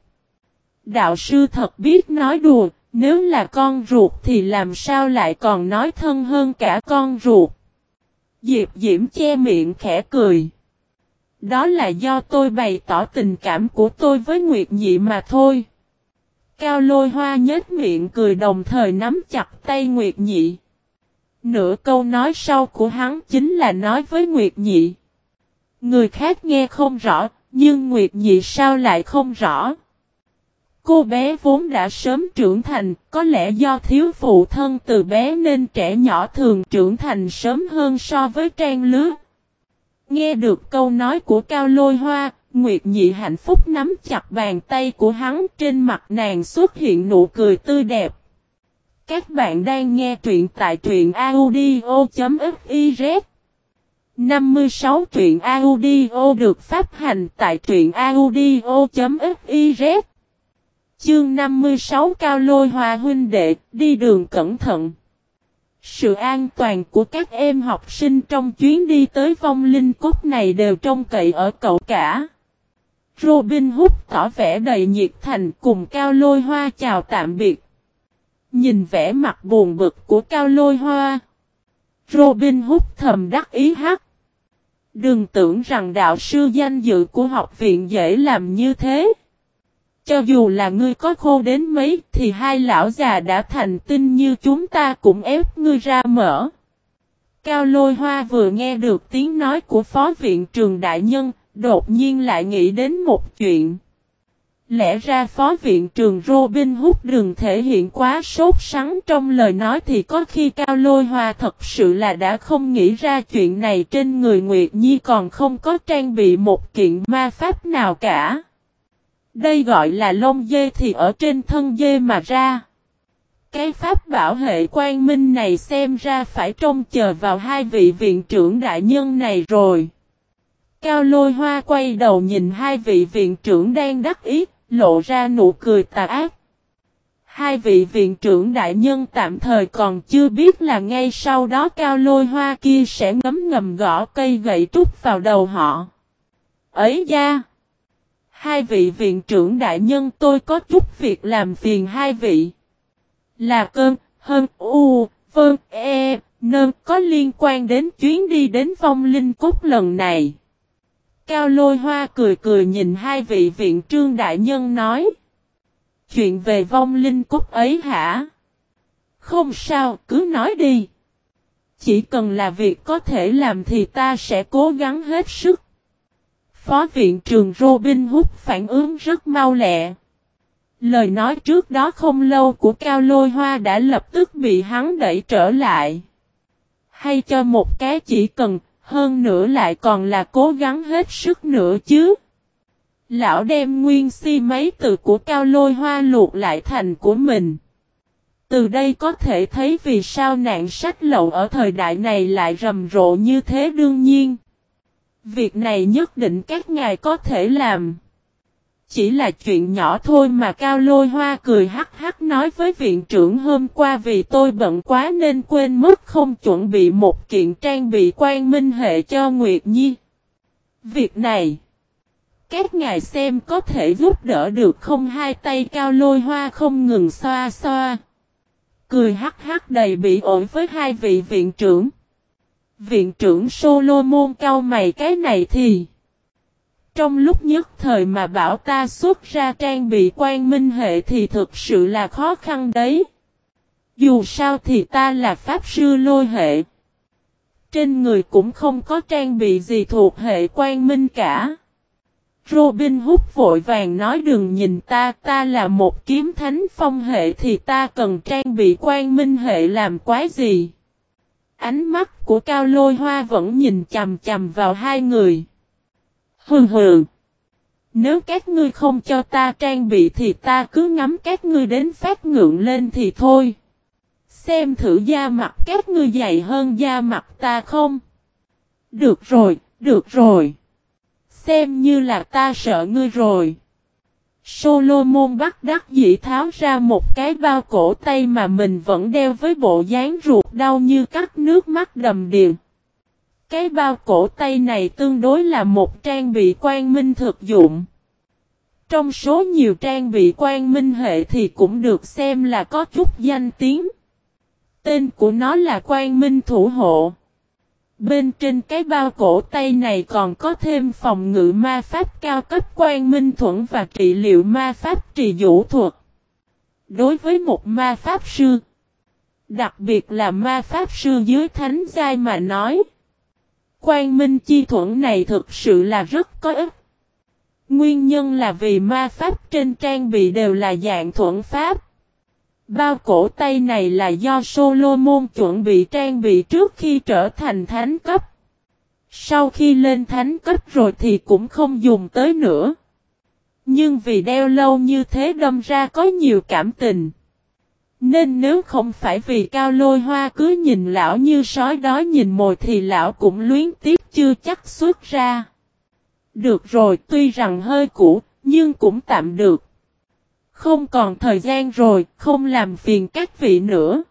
Đạo sư thật biết nói đùa, nếu là con ruột thì làm sao lại còn nói thân hơn cả con ruột. Diệp Diễm che miệng khẽ cười. Đó là do tôi bày tỏ tình cảm của tôi với Nguyệt Nhị mà thôi. Cao lôi hoa nhếch miệng cười đồng thời nắm chặt tay Nguyệt Nhị. Nửa câu nói sau của hắn chính là nói với Nguyệt Nhị. Người khác nghe không rõ, nhưng Nguyệt Nhị sao lại không rõ. Cô bé vốn đã sớm trưởng thành, có lẽ do thiếu phụ thân từ bé nên trẻ nhỏ thường trưởng thành sớm hơn so với trang lứa. Nghe được câu nói của Cao Lôi Hoa, Nguyệt Nhị hạnh phúc nắm chặt bàn tay của hắn trên mặt nàng xuất hiện nụ cười tươi đẹp. Các bạn đang nghe truyện tại truyện audio.fif 56 truyện audio được phát hành tại truyện audio.fiz Chương 56 Cao Lôi Hòa huynh đệ, đi đường cẩn thận. Sự an toàn của các em học sinh trong chuyến đi tới vong linh cốt này đều trông cậy ở cậu cả. Robin Hood tỏ vẻ đầy nhiệt thành cùng Cao Lôi Hoa chào tạm biệt. Nhìn vẻ mặt buồn bực của Cao Lôi Hoa. Robin Hood thầm đắc ý hát. Đừng tưởng rằng đạo sư danh dự của học viện dễ làm như thế. Cho dù là ngươi có khô đến mấy thì hai lão già đã thành tinh như chúng ta cũng ép ngươi ra mở. Cao lôi hoa vừa nghe được tiếng nói của phó viện trường đại nhân, đột nhiên lại nghĩ đến một chuyện. Lẽ ra phó viện trường Robin Hood đừng thể hiện quá sốt sắng trong lời nói thì có khi Cao Lôi Hoa thật sự là đã không nghĩ ra chuyện này trên người Nguyệt Nhi còn không có trang bị một kiện ma pháp nào cả. Đây gọi là lông dê thì ở trên thân dê mà ra. Cái pháp bảo hệ quan minh này xem ra phải trông chờ vào hai vị viện trưởng đại nhân này rồi. Cao lôi hoa quay đầu nhìn hai vị viện trưởng đang đắc ý, lộ ra nụ cười tà ác. Hai vị viện trưởng đại nhân tạm thời còn chưa biết là ngay sau đó cao lôi hoa kia sẽ ngấm ngầm gõ cây gậy trúc vào đầu họ. Ấy da! Hai vị viện trưởng đại nhân tôi có chút việc làm phiền hai vị. Là cơn, hơn, u, vơn, e, nơn có liên quan đến chuyến đi đến vong linh cốt lần này. Cao lôi hoa cười cười nhìn hai vị viện trương đại nhân nói. Chuyện về vong linh cúc ấy hả? Không sao, cứ nói đi. Chỉ cần là việc có thể làm thì ta sẽ cố gắng hết sức. Phó viện trường Robin Hood phản ứng rất mau lẹ. Lời nói trước đó không lâu của Cao Lôi Hoa đã lập tức bị hắn đẩy trở lại. Hay cho một cái chỉ cần, hơn nữa lại còn là cố gắng hết sức nữa chứ. Lão đem nguyên si mấy từ của Cao Lôi Hoa luộc lại thành của mình. Từ đây có thể thấy vì sao nạn sách lậu ở thời đại này lại rầm rộ như thế đương nhiên. Việc này nhất định các ngài có thể làm. Chỉ là chuyện nhỏ thôi mà Cao Lôi Hoa cười hắc hắc nói với viện trưởng hôm qua vì tôi bận quá nên quên mất không chuẩn bị một kiện trang bị quan minh hệ cho Nguyệt Nhi. Việc này, các ngài xem có thể giúp đỡ được không hai tay Cao Lôi Hoa không ngừng xoa xoa. Cười hắc hắc đầy bị ổi với hai vị viện trưởng. Viện trưởng Solomon cao mày cái này thì. Trong lúc nhất thời mà bảo ta xuất ra trang bị quan minh hệ thì thực sự là khó khăn đấy. Dù sao thì ta là pháp sư lôi hệ. Trên người cũng không có trang bị gì thuộc hệ quan minh cả. Robin hút vội vàng nói đừng nhìn ta, ta là một kiếm thánh phong hệ thì ta cần trang bị quan minh hệ làm quái gì. Ánh mắt của Cao Lôi Hoa vẫn nhìn chầm chầm vào hai người. Hừ hừ. Nếu các ngươi không cho ta trang bị thì ta cứ ngắm các ngươi đến phát ngượng lên thì thôi. Xem thử da mặt các ngươi dày hơn da mặt ta không? Được rồi, được rồi. Xem như là ta sợ ngươi rồi. Solomon bắt đắc dĩ tháo ra một cái bao cổ tay mà mình vẫn đeo với bộ dáng ruột đau như cắt nước mắt đầm điền. Cái bao cổ tay này tương đối là một trang bị quan minh thực dụng. Trong số nhiều trang bị quan minh hệ thì cũng được xem là có chút danh tiếng. Tên của nó là quan minh thủ hộ. Bên trên cái bao cổ tay này còn có thêm phòng ngự ma pháp cao cấp quan minh thuẫn và trị liệu ma pháp trì vũ thuật. Đối với một ma pháp sư, đặc biệt là ma pháp sư dưới thánh giai mà nói, quan minh chi thuẫn này thực sự là rất có ích. Nguyên nhân là vì ma pháp trên trang bị đều là dạng thuẫn pháp. Bao cổ tay này là do Solomon chuẩn bị trang bị trước khi trở thành thánh cấp. Sau khi lên thánh cấp rồi thì cũng không dùng tới nữa. Nhưng vì đeo lâu như thế đâm ra có nhiều cảm tình. Nên nếu không phải vì cao lôi hoa cứ nhìn lão như sói đó nhìn mồi thì lão cũng luyến tiếc chưa chắc xuất ra. Được rồi tuy rằng hơi cũ, nhưng cũng tạm được. Không còn thời gian rồi, không làm phiền các vị nữa.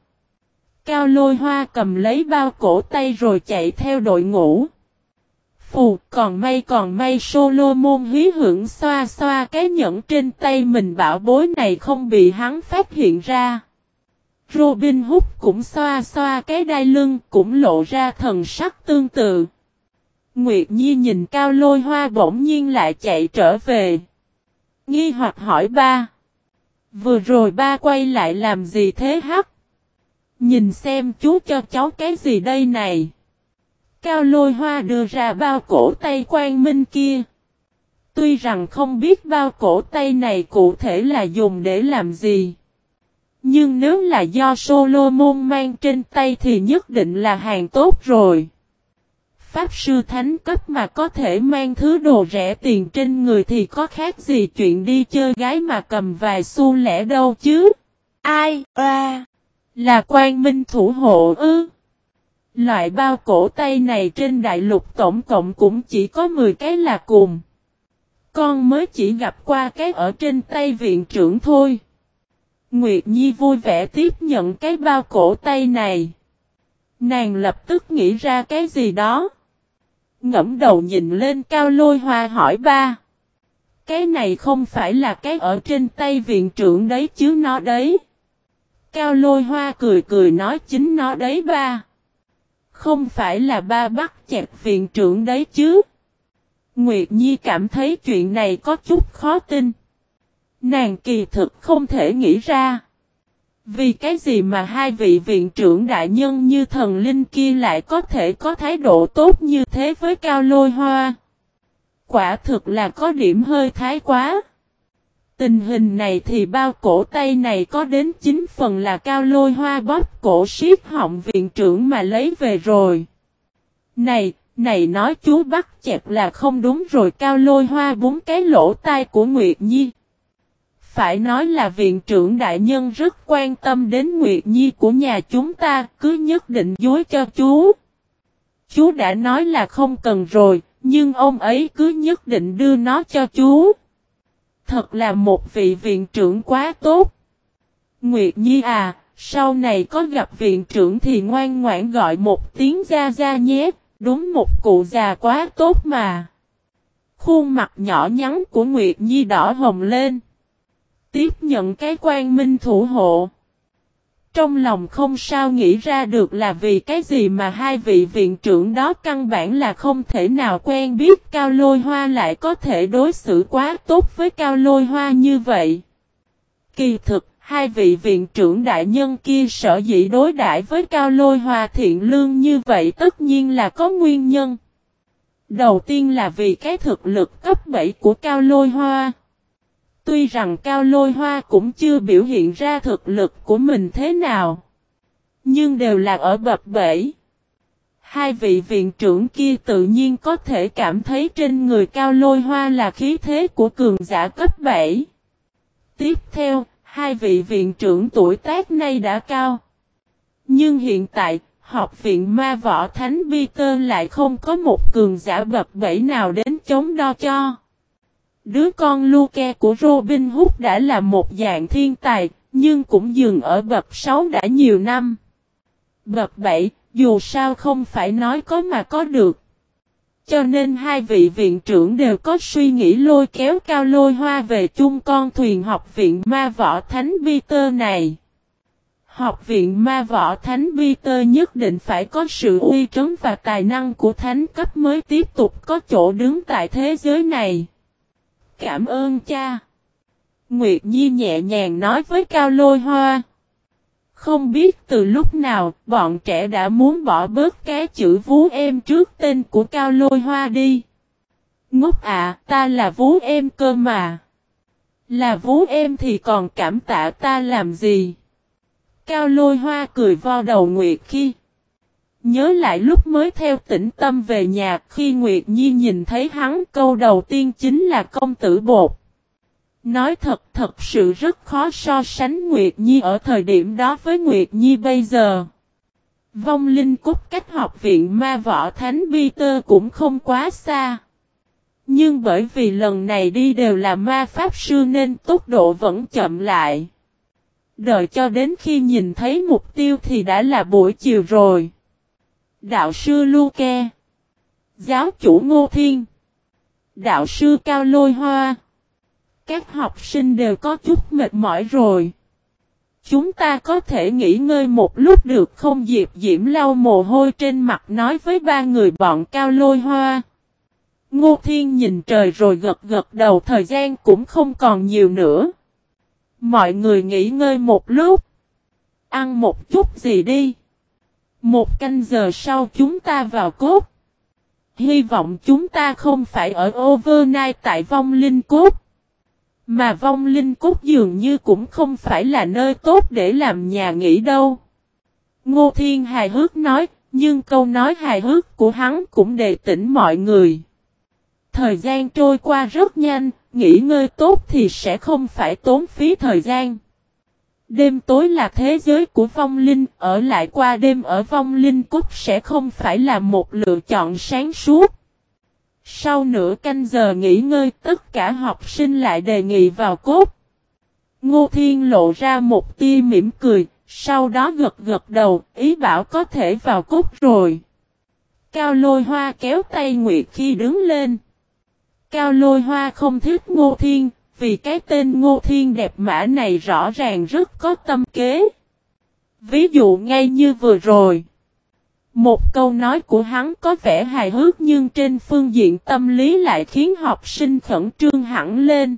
Cao lôi hoa cầm lấy bao cổ tay rồi chạy theo đội ngũ. Phù, còn may còn may Solomon hí hưởng xoa xoa cái nhẫn trên tay mình bảo bối này không bị hắn phát hiện ra. Robin Hood cũng xoa xoa cái đai lưng, cũng lộ ra thần sắc tương tự. Nguyệt Nhi nhìn cao lôi hoa bỗng nhiên lại chạy trở về. Nghi hoặc hỏi ba. Vừa rồi ba quay lại làm gì thế hắc? Nhìn xem chú cho cháu cái gì đây này? Cao lôi hoa đưa ra bao cổ tay quan minh kia. Tuy rằng không biết bao cổ tay này cụ thể là dùng để làm gì. Nhưng nếu là do Solomon mang trên tay thì nhất định là hàng tốt rồi. Pháp sư thánh cấp mà có thể mang thứ đồ rẻ tiền trên người thì có khác gì chuyện đi chơi gái mà cầm vài xu lẻ đâu chứ. Ai, à là quan minh thủ hộ ư. Loại bao cổ tay này trên đại lục tổng cộng cũng chỉ có 10 cái là cùng. Con mới chỉ gặp qua cái ở trên tay viện trưởng thôi. Nguyệt Nhi vui vẻ tiếp nhận cái bao cổ tay này. Nàng lập tức nghĩ ra cái gì đó. Ngẫm đầu nhìn lên cao lôi hoa hỏi ba. Cái này không phải là cái ở trên tay viện trưởng đấy chứ nó đấy. Cao lôi hoa cười cười nói chính nó đấy ba. Không phải là ba bắt chẹt viện trưởng đấy chứ. Nguyệt Nhi cảm thấy chuyện này có chút khó tin. Nàng kỳ thực không thể nghĩ ra. Vì cái gì mà hai vị viện trưởng đại nhân như thần linh kia lại có thể có thái độ tốt như thế với cao lôi hoa? Quả thực là có điểm hơi thái quá. Tình hình này thì bao cổ tay này có đến 9 phần là cao lôi hoa bóp cổ siết họng viện trưởng mà lấy về rồi. Này, này nói chú bắt chẹp là không đúng rồi cao lôi hoa bốn cái lỗ tai của Nguyệt Nhi. Phải nói là viện trưởng đại nhân rất quan tâm đến Nguyệt Nhi của nhà chúng ta, cứ nhất định dối cho chú. Chú đã nói là không cần rồi, nhưng ông ấy cứ nhất định đưa nó cho chú. Thật là một vị viện trưởng quá tốt. Nguyệt Nhi à, sau này có gặp viện trưởng thì ngoan ngoãn gọi một tiếng ra ra nhé, đúng một cụ già quá tốt mà. Khuôn mặt nhỏ nhắn của Nguyệt Nhi đỏ hồng lên. Tiếp nhận cái quan minh thủ hộ. Trong lòng không sao nghĩ ra được là vì cái gì mà hai vị viện trưởng đó căn bản là không thể nào quen biết Cao Lôi Hoa lại có thể đối xử quá tốt với Cao Lôi Hoa như vậy. Kỳ thực, hai vị viện trưởng đại nhân kia sở dĩ đối đãi với Cao Lôi Hoa thiện lương như vậy tất nhiên là có nguyên nhân. Đầu tiên là vì cái thực lực cấp 7 của Cao Lôi Hoa. Tuy rằng Cao Lôi Hoa cũng chưa biểu hiện ra thực lực của mình thế nào. Nhưng đều là ở bập bể. Hai vị viện trưởng kia tự nhiên có thể cảm thấy trên người Cao Lôi Hoa là khí thế của cường giả cấp 7. Tiếp theo, hai vị viện trưởng tuổi tác nay đã cao. Nhưng hiện tại, học viện ma võ thánh Peter lại không có một cường giả bập bẫy nào đến chống đo cho. Đứa con Luke của Robin Hood đã là một dạng thiên tài, nhưng cũng dừng ở bậc 6 đã nhiều năm. Bậc 7, dù sao không phải nói có mà có được. Cho nên hai vị viện trưởng đều có suy nghĩ lôi kéo cao lôi hoa về chung con thuyền học viện ma võ thánh Peter này. Học viện ma võ thánh Peter nhất định phải có sự uy trấn và tài năng của thánh cấp mới tiếp tục có chỗ đứng tại thế giới này. Cảm ơn cha. Nguyệt Nhi nhẹ nhàng nói với Cao Lôi Hoa. Không biết từ lúc nào, bọn trẻ đã muốn bỏ bớt cái chữ vú em trước tên của Cao Lôi Hoa đi. Ngốc ạ, à, ta là vú em cơ mà. Là vú em thì còn cảm tạ ta làm gì? Cao Lôi Hoa cười vo đầu Nguyệt khi. Nhớ lại lúc mới theo tĩnh tâm về nhà, khi Nguyệt Nhi nhìn thấy hắn, câu đầu tiên chính là công tử bột. Nói thật thật sự rất khó so sánh Nguyệt Nhi ở thời điểm đó với Nguyệt Nhi bây giờ. Vong linh cốt cách học viện ma võ thánh bi tơ cũng không quá xa. Nhưng bởi vì lần này đi đều là ma pháp sư nên tốc độ vẫn chậm lại. Đợi cho đến khi nhìn thấy mục tiêu thì đã là buổi chiều rồi. Đạo sư Luke Giáo chủ Ngô Thiên Đạo sư Cao Lôi Hoa các học sinh đều có chút mệt mỏi rồi. Chúng ta có thể nghỉ ngơi một lúc được không Diệp Diễm lau mồ hôi trên mặt nói với ba người bọn cao lôi hoa. Ngô Thiên nhìn trời rồi gật gật đầu, thời gian cũng không còn nhiều nữa. Mọi người nghỉ ngơi một lúc. Ăn một chút gì đi. Một canh giờ sau chúng ta vào cốt. Hy vọng chúng ta không phải ở overnight tại vong linh cốt. Mà vong linh cốt dường như cũng không phải là nơi tốt để làm nhà nghỉ đâu. Ngô Thiên hài hước nói, nhưng câu nói hài hước của hắn cũng đề tỉnh mọi người. Thời gian trôi qua rất nhanh, nghỉ ngơi tốt thì sẽ không phải tốn phí thời gian. Đêm tối là thế giới của vong linh, ở lại qua đêm ở vong linh cốt sẽ không phải là một lựa chọn sáng suốt. Sau nửa canh giờ nghỉ ngơi tất cả học sinh lại đề nghị vào cốt. Ngô Thiên lộ ra một tia mỉm cười, sau đó gật gật đầu, ý bảo có thể vào cốt rồi. Cao lôi hoa kéo tay Nguyệt khi đứng lên. Cao lôi hoa không thích Ngô Thiên, vì cái tên Ngô Thiên đẹp mã này rõ ràng rất có tâm kế. Ví dụ ngay như vừa rồi. Một câu nói của hắn có vẻ hài hước nhưng trên phương diện tâm lý lại khiến học sinh khẩn trương hẳn lên.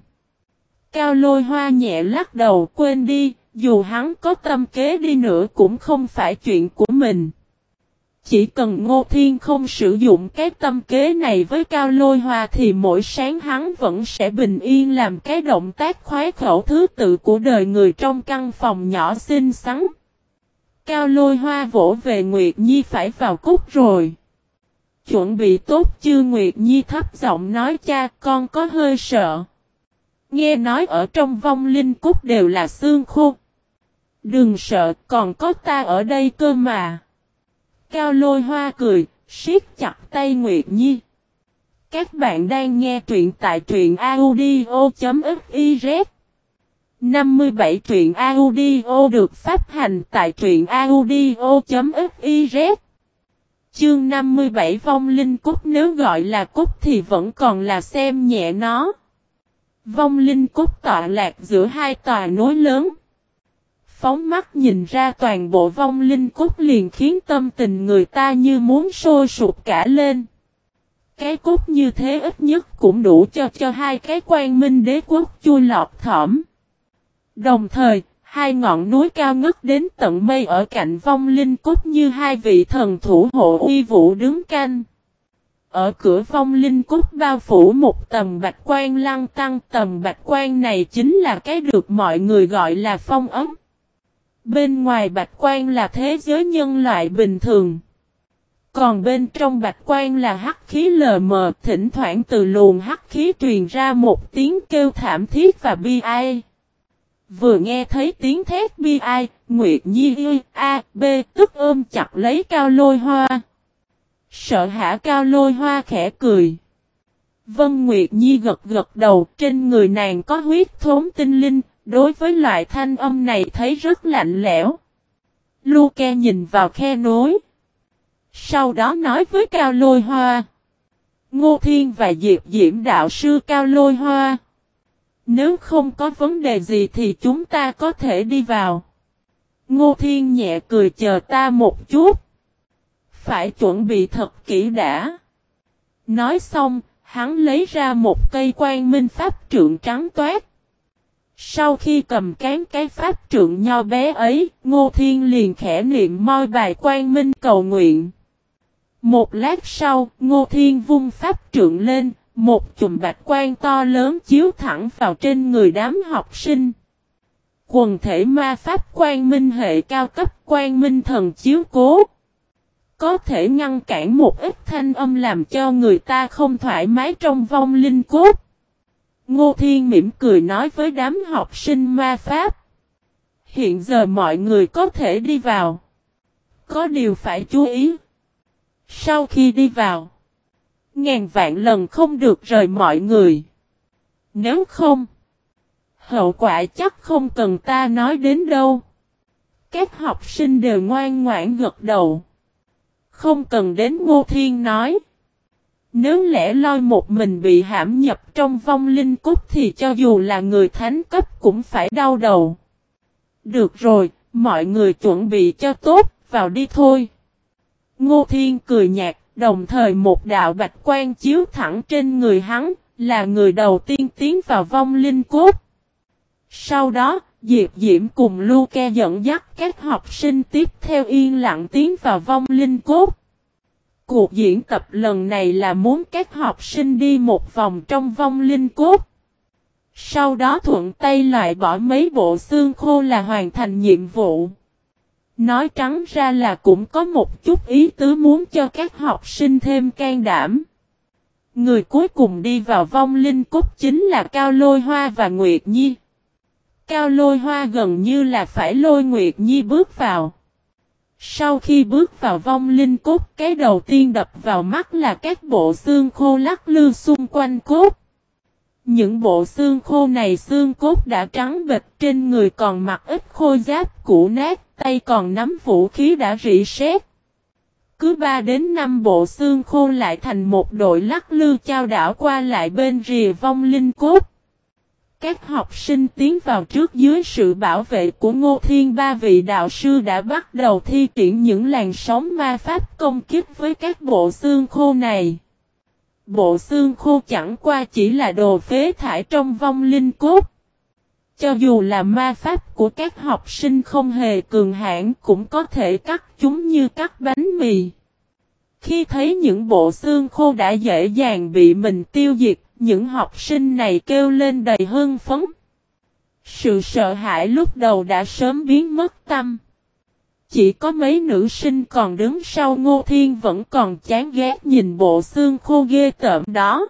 Cao lôi hoa nhẹ lắc đầu quên đi, dù hắn có tâm kế đi nữa cũng không phải chuyện của mình. Chỉ cần Ngô Thiên không sử dụng cái tâm kế này với Cao Lôi Hoa thì mỗi sáng hắn vẫn sẽ bình yên làm cái động tác khoái khẩu thứ tự của đời người trong căn phòng nhỏ xinh xắn. Cao lôi hoa vỗ về Nguyệt Nhi phải vào cúc rồi. Chuẩn bị tốt chưa Nguyệt Nhi thấp giọng nói, cha, con có hơi sợ. Nghe nói ở trong vong linh cúc đều là xương khô. Đừng sợ, còn có ta ở đây cơ mà. Cao lôi hoa cười, siết chặt tay Nguyệt Nhi. Các bạn đang nghe truyện tại truyện audio.fiz 57 truyện audio được phát hành tại truyện audio.fiz Chương 57 Vong Linh Cúc nếu gọi là Cúc thì vẫn còn là xem nhẹ nó. Vong Linh Cúc tọa lạc giữa hai tòa núi lớn. Phóng mắt nhìn ra toàn bộ Vong Linh cốt liền khiến tâm tình người ta như muốn sôi sụp cả lên. Cái cốt như thế ít nhất cũng đủ cho cho hai cái quan minh đế quốc chui lọt thỏm. Đồng thời, hai ngọn núi cao ngất đến tận mây ở cạnh vong linh cốt như hai vị thần thủ hộ uy vũ đứng canh. Ở cửa vong linh cốt bao phủ một tầm bạch quan lăng tăng tầm bạch quan này chính là cái được mọi người gọi là phong ấm. Bên ngoài bạch quan là thế giới nhân loại bình thường. Còn bên trong bạch quan là hắc khí lờ mờ, thỉnh thoảng từ luồng hắc khí truyền ra một tiếng kêu thảm thiết và bi ai. Vừa nghe thấy tiếng thét bi ai, Nguyệt Nhi y, a, b, tức ôm chặt lấy cao lôi hoa. Sợ hả cao lôi hoa khẽ cười. Vân Nguyệt Nhi gật gật đầu, trên người nàng có huyết thốn tinh linh, đối với loại thanh âm này thấy rất lạnh lẽo. Luke nhìn vào khe nối. Sau đó nói với Cao Lôi Hoa. Ngô Thiên và Diệp Diễm đạo sư Cao Lôi Hoa. Nếu không có vấn đề gì thì chúng ta có thể đi vào. Ngô Thiên nhẹ cười chờ ta một chút. Phải chuẩn bị thật kỹ đã. Nói xong, hắn lấy ra một cây quan minh pháp trượng trắng toát. Sau khi cầm cán cái pháp trượng nho bé ấy, Ngô Thiên liền khẽ niệm moi bài quan minh cầu nguyện. Một lát sau, Ngô Thiên vung pháp trượng lên, một chùm bạch quan to lớn chiếu thẳng vào trên người đám học sinh. Quần thể ma pháp quan minh hệ cao cấp quan minh thần chiếu cố. Có thể ngăn cản một ít thanh âm làm cho người ta không thoải mái trong vong linh cốt. Ngô Thiên mỉm cười nói với đám học sinh ma pháp. Hiện giờ mọi người có thể đi vào. Có điều phải chú ý. Sau khi đi vào, ngàn vạn lần không được rời mọi người. Nếu không, hậu quả chắc không cần ta nói đến đâu. Các học sinh đều ngoan ngoãn gật đầu. Không cần đến Ngô Thiên nói. Nếu lẽ loi một mình bị hãm nhập trong vong linh cốt thì cho dù là người thánh cấp cũng phải đau đầu. Được rồi, mọi người chuẩn bị cho tốt, vào đi thôi. Ngô Thiên cười nhạt, đồng thời một đạo bạch quan chiếu thẳng trên người hắn, là người đầu tiên tiến vào vong linh cốt. Sau đó, Diệp Diễm cùng Luke dẫn dắt các học sinh tiếp theo yên lặng tiến vào vong linh cốt. Cuộc diễn tập lần này là muốn các học sinh đi một vòng trong vong linh cốt. Sau đó thuận tay loại bỏ mấy bộ xương khô là hoàn thành nhiệm vụ. Nói trắng ra là cũng có một chút ý tứ muốn cho các học sinh thêm can đảm. Người cuối cùng đi vào vong linh cốt chính là Cao Lôi Hoa và Nguyệt Nhi. Cao Lôi Hoa gần như là phải lôi Nguyệt Nhi bước vào. Sau khi bước vào vong linh cốt, cái đầu tiên đập vào mắt là các bộ xương khô lắc lư xung quanh cốt. Những bộ xương khô này xương cốt đã trắng bịch trên người còn mặc ít khô giáp cũ nát, tay còn nắm vũ khí đã rỉ sét. Cứ 3 đến 5 bộ xương khô lại thành một đội lắc lư trao đảo qua lại bên rìa vong linh cốt. Các học sinh tiến vào trước dưới sự bảo vệ của Ngô Thiên ba vị đạo sư đã bắt đầu thi triển những làn sóng ma pháp công kích với các bộ xương khô này. Bộ xương khô chẳng qua chỉ là đồ phế thải trong vong linh cốt. Cho dù là ma pháp của các học sinh không hề cường hãn cũng có thể cắt chúng như cắt bánh mì. Khi thấy những bộ xương khô đã dễ dàng bị mình tiêu diệt, những học sinh này kêu lên đầy hưng phấn. Sự sợ hãi lúc đầu đã sớm biến mất tâm. Chỉ có mấy nữ sinh còn đứng sau Ngô Thiên vẫn còn chán ghét nhìn bộ xương khô ghê tởm đó.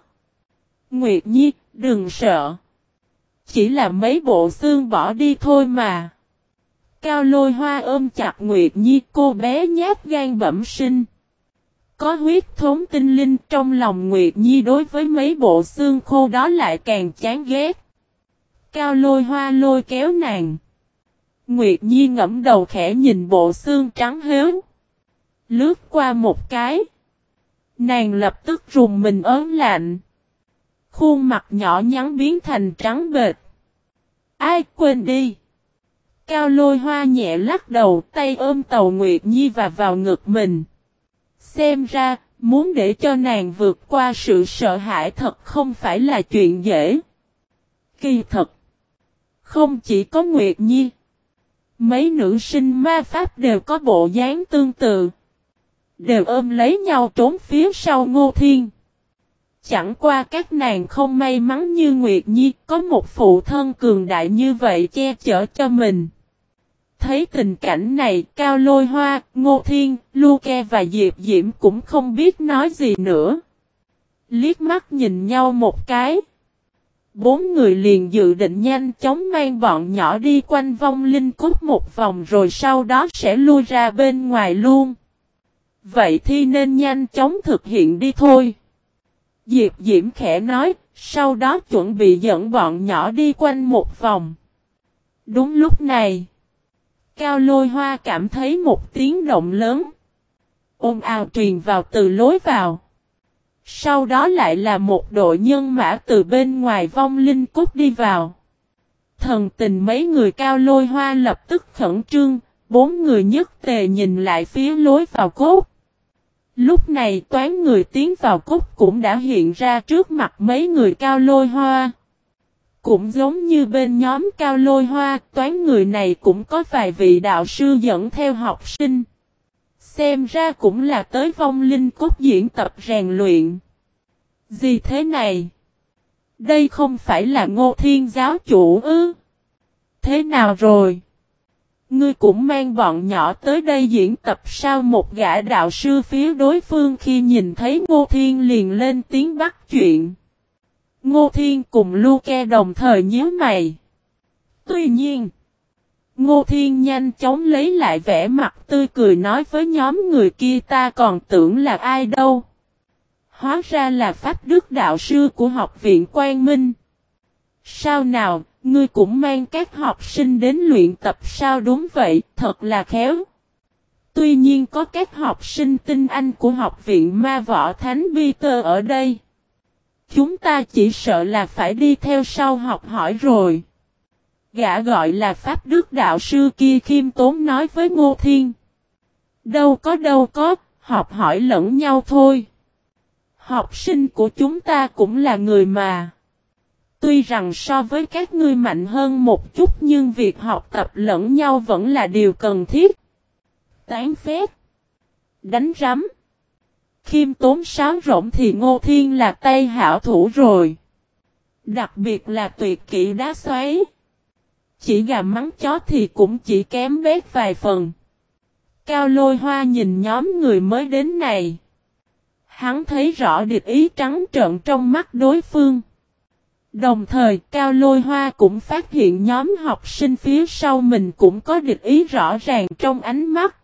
Nguyệt Nhi, đừng sợ. Chỉ là mấy bộ xương bỏ đi thôi mà. Cao lôi hoa ôm chặt Nguyệt Nhi cô bé nhát gan bẩm sinh. Có huyết thống tinh linh trong lòng Nguyệt Nhi đối với mấy bộ xương khô đó lại càng chán ghét. Cao lôi hoa lôi kéo nàng. Nguyệt Nhi ngẫm đầu khẽ nhìn bộ xương trắng héo. Lướt qua một cái. Nàng lập tức rùng mình ớn lạnh. Khuôn mặt nhỏ nhắn biến thành trắng bệt. Ai quên đi. Cao lôi hoa nhẹ lắc đầu, tay ôm tàu Nguyệt Nhi và vào ngực mình. Xem ra, muốn để cho nàng vượt qua sự sợ hãi thật không phải là chuyện dễ. Kỳ thật. Không chỉ có Nguyệt Nhi. Mấy nữ sinh ma pháp đều có bộ dáng tương tự. Đều ôm lấy nhau trốn phía sau Ngô Thiên. Chẳng qua các nàng không may mắn như Nguyệt Nhi có một phụ thân cường đại như vậy che chở cho mình. Thấy tình cảnh này, Cao Lôi Hoa, Ngô Thiên, Luke và Diệp Diễm cũng không biết nói gì nữa. Liếc mắt nhìn nhau một cái. Bốn người liền dự định nhanh chóng mang bọn nhỏ đi quanh vong linh cốt một vòng rồi sau đó sẽ lui ra bên ngoài luôn. Vậy thì nên nhanh chóng thực hiện đi thôi. Diệp Diễm khẽ nói, sau đó chuẩn bị dẫn bọn nhỏ đi quanh một vòng. Đúng lúc này, Cao Lôi Hoa cảm thấy một tiếng động lớn. Ôm ào truyền vào từ lối vào. Sau đó lại là một đội nhân mã từ bên ngoài vong linh cốt đi vào. Thần tình mấy người cao lôi hoa lập tức khẩn trương, bốn người nhất tề nhìn lại phía lối vào cốt. Lúc này toán người tiến vào cốt cũng đã hiện ra trước mặt mấy người cao lôi hoa. Cũng giống như bên nhóm cao lôi hoa, toán người này cũng có vài vị đạo sư dẫn theo học sinh. Xem ra cũng là tới vong linh cốt diễn tập rèn luyện. Gì thế này? Đây không phải là ngô thiên giáo chủ ư? Thế nào rồi? Ngươi cũng mang bọn nhỏ tới đây diễn tập sao một gã đạo sư phía đối phương khi nhìn thấy Ngô Thiên liền lên tiếng bắt chuyện. Ngô Thiên cùng Luke đồng thời nhíu mày. Tuy nhiên, Ngô Thiên nhanh chóng lấy lại vẻ mặt tươi cười nói với nhóm người kia ta còn tưởng là ai đâu. Hóa ra là Pháp Đức Đạo Sư của học viện Quang Minh. Sao nào, ngươi cũng mang các học sinh đến luyện tập sao đúng vậy, thật là khéo. Tuy nhiên có các học sinh tinh anh của học viện Ma Võ Thánh Peter ở đây. Chúng ta chỉ sợ là phải đi theo sau học hỏi rồi. Gã gọi là Pháp Đức Đạo Sư kia khiêm tốn nói với Ngô Thiên. Đâu có đâu có, học hỏi lẫn nhau thôi. Học sinh của chúng ta cũng là người mà. Tuy rằng so với các ngươi mạnh hơn một chút nhưng việc học tập lẫn nhau vẫn là điều cần thiết. Tán phép. Đánh rắm. Khiêm tốn sáo rộng thì Ngô Thiên là tay hảo thủ rồi. Đặc biệt là tuyệt kỹ đá xoáy. Chỉ gà mắng chó thì cũng chỉ kém bét vài phần. Cao lôi hoa nhìn nhóm người mới đến này. Hắn thấy rõ địch ý trắng trợn trong mắt đối phương. Đồng thời, Cao Lôi Hoa cũng phát hiện nhóm học sinh phía sau mình cũng có địch ý rõ ràng trong ánh mắt.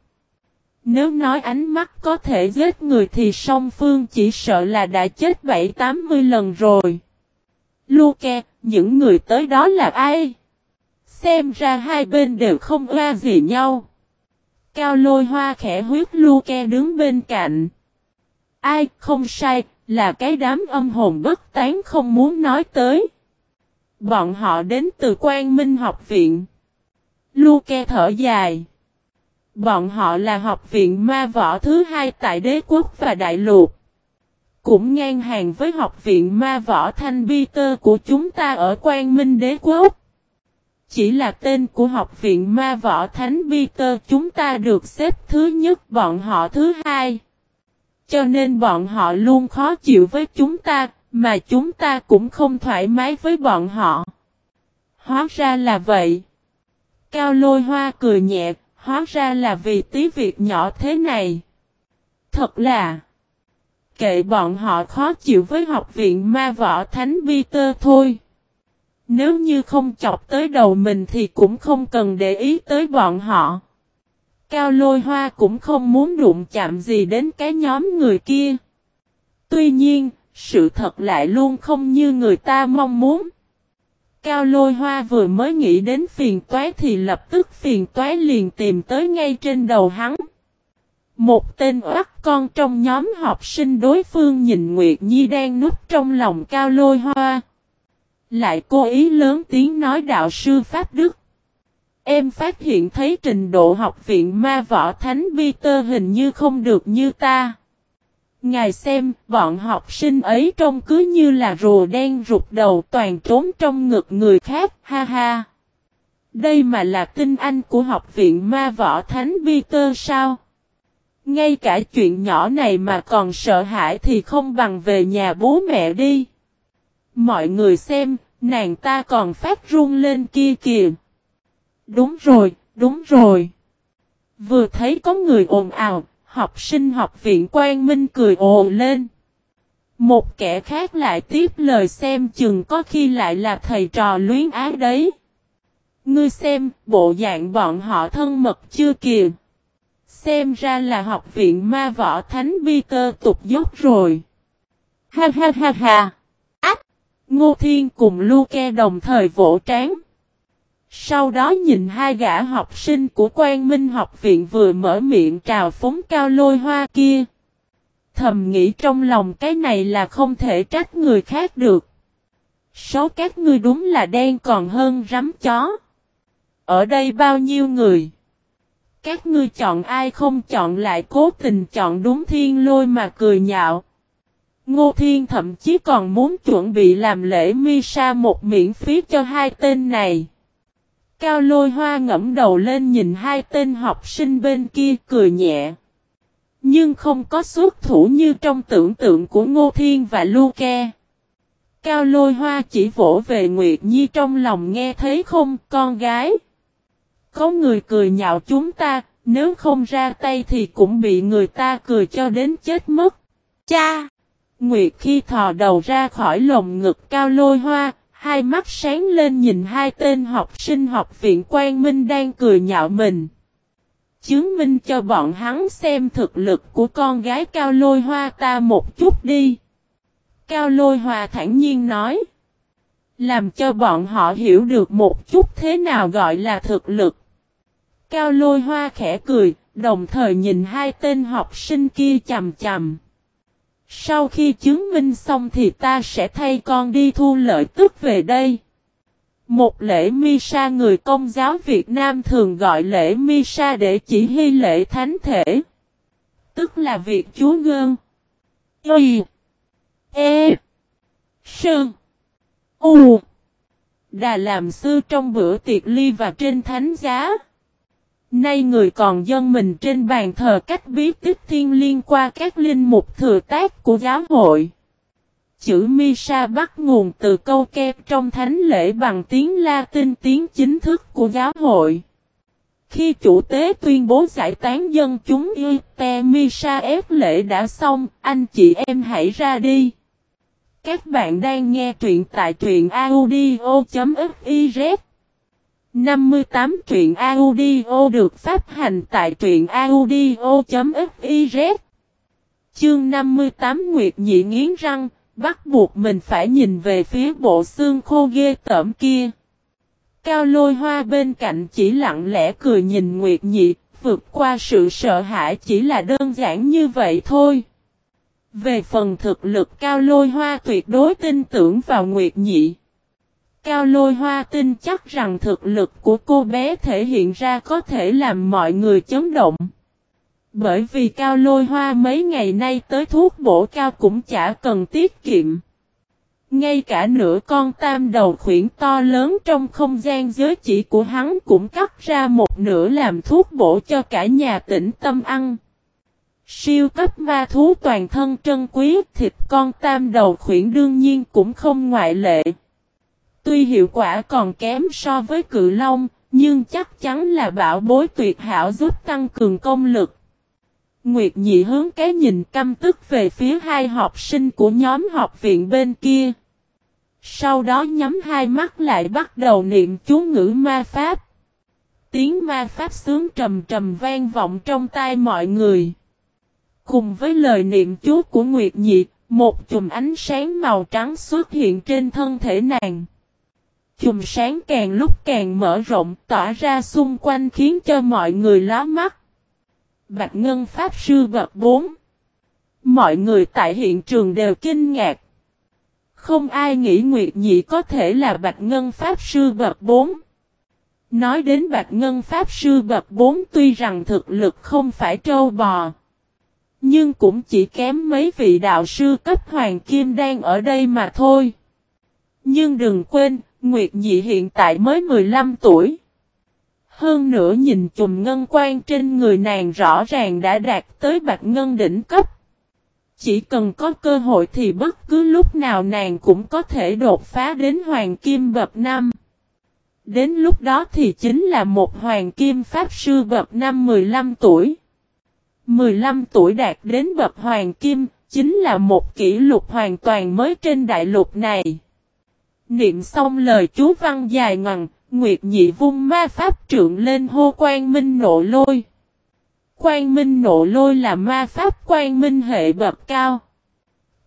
Nếu nói ánh mắt có thể giết người thì song phương chỉ sợ là đã chết 7-80 lần rồi. Luke, những người tới đó là ai? Xem ra hai bên đều không oa gì nhau. Cao lôi hoa khẽ huyết Luke đứng bên cạnh. Ai không sai, là cái đám âm hồn bất tán không muốn nói tới. Bọn họ đến từ quan minh học viện. Luke thở dài. Bọn họ là học viện ma võ thứ hai tại đế quốc và đại lục. Cũng ngang hàng với học viện ma võ thanh bi tơ của chúng ta ở quan minh đế quốc. Chỉ là tên của học viện ma võ thánh bi tơ chúng ta được xếp thứ nhất bọn họ thứ hai. Cho nên bọn họ luôn khó chịu với chúng ta, mà chúng ta cũng không thoải mái với bọn họ. Hóa ra là vậy. Cao lôi hoa cười nhẹ, hóa ra là vì tí việc nhỏ thế này. Thật là, kệ bọn họ khó chịu với học viện ma võ thánh Peter thôi. Nếu như không chọc tới đầu mình thì cũng không cần để ý tới bọn họ. Cao lôi hoa cũng không muốn đụng chạm gì đến cái nhóm người kia. Tuy nhiên, sự thật lại luôn không như người ta mong muốn. Cao lôi hoa vừa mới nghĩ đến phiền toái thì lập tức phiền toái liền tìm tới ngay trên đầu hắn. Một tên oắt con trong nhóm học sinh đối phương nhìn Nguyệt Nhi đang núp trong lòng cao lôi hoa. Lại cố ý lớn tiếng nói đạo sư Pháp Đức. Em phát hiện thấy trình độ học viện ma võ thánh Peter hình như không được như ta. Ngài xem, bọn học sinh ấy trông cứ như là rùa đen rụt đầu toàn trốn trong ngực người khác, ha ha. Đây mà là tinh anh của học viện ma võ thánh Peter sao? Ngay cả chuyện nhỏ này mà còn sợ hãi thì không bằng về nhà bố mẹ đi. Mọi người xem, nàng ta còn phát run lên kia kìa. Đúng rồi, đúng rồi. Vừa thấy có người ồn ào, học sinh học viện Quang Minh cười ồ lên. Một kẻ khác lại tiếp lời xem chừng có khi lại là thầy trò luyến ái đấy. Ngươi xem, bộ dạng bọn họ thân mật chưa kìa. Xem ra là học viện ma võ thánh bi tơ tục dốc rồi. Ha ha ha ha. Ách! Ngô Thiên cùng Luke đồng thời vỗ trán. Sau đó nhìn hai gã học sinh của quan minh học viện vừa mở miệng trào phóng cao lôi hoa kia. Thầm nghĩ trong lòng cái này là không thể trách người khác được. Số các ngươi đúng là đen còn hơn rắm chó. Ở đây bao nhiêu người? Các ngươi chọn ai không chọn lại cố tình chọn đúng thiên lôi mà cười nhạo. Ngô Thiên thậm chí còn muốn chuẩn bị làm lễ mi sa một miễn phí cho hai tên này. Cao lôi hoa ngẫm đầu lên nhìn hai tên học sinh bên kia cười nhẹ. Nhưng không có xuất thủ như trong tưởng tượng của Ngô Thiên và Luke. Cao lôi hoa chỉ vỗ về Nguyệt Nhi trong lòng nghe thấy không con gái. Có người cười nhạo chúng ta, nếu không ra tay thì cũng bị người ta cười cho đến chết mất. Cha! Nguyệt khi thò đầu ra khỏi lồng ngực cao lôi hoa, hai mắt sáng lên nhìn hai tên học sinh học viện Quang Minh đang cười nhạo mình. Chứng minh cho bọn hắn xem thực lực của con gái cao lôi hoa ta một chút đi. Cao lôi hoa thản nhiên nói. Làm cho bọn họ hiểu được một chút thế nào gọi là thực lực. Cao lôi hoa khẽ cười, đồng thời nhìn hai tên học sinh kia chầm chầm. Sau khi chứng minh xong thì ta sẽ thay con đi thu lợi tức về đây. Một lễ Misa người công giáo Việt Nam thường gọi lễ Misa để chỉ hy lễ thánh thể. Tức là việc Chúa Gơn. Y. E. Sơn. U. Đà làm sư trong bữa tiệc ly và trên thánh giá. Nay người còn dân mình trên bàn thờ cách bí tích thiên liên qua các linh mục thừa tác của giáo hội. Chữ Misa bắt nguồn từ câu kép trong thánh lễ bằng tiếng Latin tiếng chính thức của giáo hội. Khi chủ tế tuyên bố giải tán dân chúng y te Misa ép lễ đã xong, anh chị em hãy ra đi. Các bạn đang nghe truyện tại truyện audio.fif 58 truyện audio được phát hành tại truyện audio.fiz Chương 58 Nguyệt Nhị nghiến răng, bắt buộc mình phải nhìn về phía bộ xương khô ghê tởm kia. Cao lôi hoa bên cạnh chỉ lặng lẽ cười nhìn Nguyệt Nhị, vượt qua sự sợ hãi chỉ là đơn giản như vậy thôi. Về phần thực lực cao lôi hoa tuyệt đối tin tưởng vào Nguyệt Nhị. Cao lôi hoa tin chắc rằng thực lực của cô bé thể hiện ra có thể làm mọi người chấn động. Bởi vì cao lôi hoa mấy ngày nay tới thuốc bổ cao cũng chả cần tiết kiệm. Ngay cả nửa con tam đầu khuyển to lớn trong không gian giới chỉ của hắn cũng cắt ra một nửa làm thuốc bổ cho cả nhà tỉnh tâm ăn. Siêu cấp ma thú toàn thân trân quý, thịt con tam đầu khuyển đương nhiên cũng không ngoại lệ. Tuy hiệu quả còn kém so với cự long, nhưng chắc chắn là bảo bối tuyệt hảo giúp tăng cường công lực. Nguyệt nhị hướng cái nhìn căm tức về phía hai học sinh của nhóm học viện bên kia. Sau đó nhắm hai mắt lại bắt đầu niệm chú ngữ ma pháp. Tiếng ma pháp sướng trầm trầm vang vọng trong tai mọi người. Cùng với lời niệm chú của Nguyệt Nhị, một chùm ánh sáng màu trắng xuất hiện trên thân thể nàng. Chùm sáng càng lúc càng mở rộng tỏa ra xung quanh khiến cho mọi người ló mắt. Bạch Ngân Pháp Sư bậc 4 Mọi người tại hiện trường đều kinh ngạc. Không ai nghĩ Nguyệt Nhị có thể là Bạch Ngân Pháp Sư bậc 4. Nói đến Bạch Ngân Pháp Sư bậc 4 tuy rằng thực lực không phải trâu bò. Nhưng cũng chỉ kém mấy vị đạo sư cấp hoàng kim đang ở đây mà thôi. Nhưng đừng quên, Nguyệt Nhị hiện tại mới 15 tuổi. Hơn nữa nhìn chùm ngân quan trên người nàng rõ ràng đã đạt tới bạc ngân đỉnh cấp. Chỉ cần có cơ hội thì bất cứ lúc nào nàng cũng có thể đột phá đến hoàng kim bậc năm. Đến lúc đó thì chính là một hoàng kim pháp sư bậc năm 15 tuổi. 15 tuổi đạt đến bậc hoàng kim, chính là một kỷ lục hoàn toàn mới trên đại lục này. Niệm xong lời chú văn dài ngần, Nguyệt nhị vung ma pháp trượng lên hô quan minh nộ lôi. Quan minh nộ lôi là ma pháp quan minh hệ bậc cao.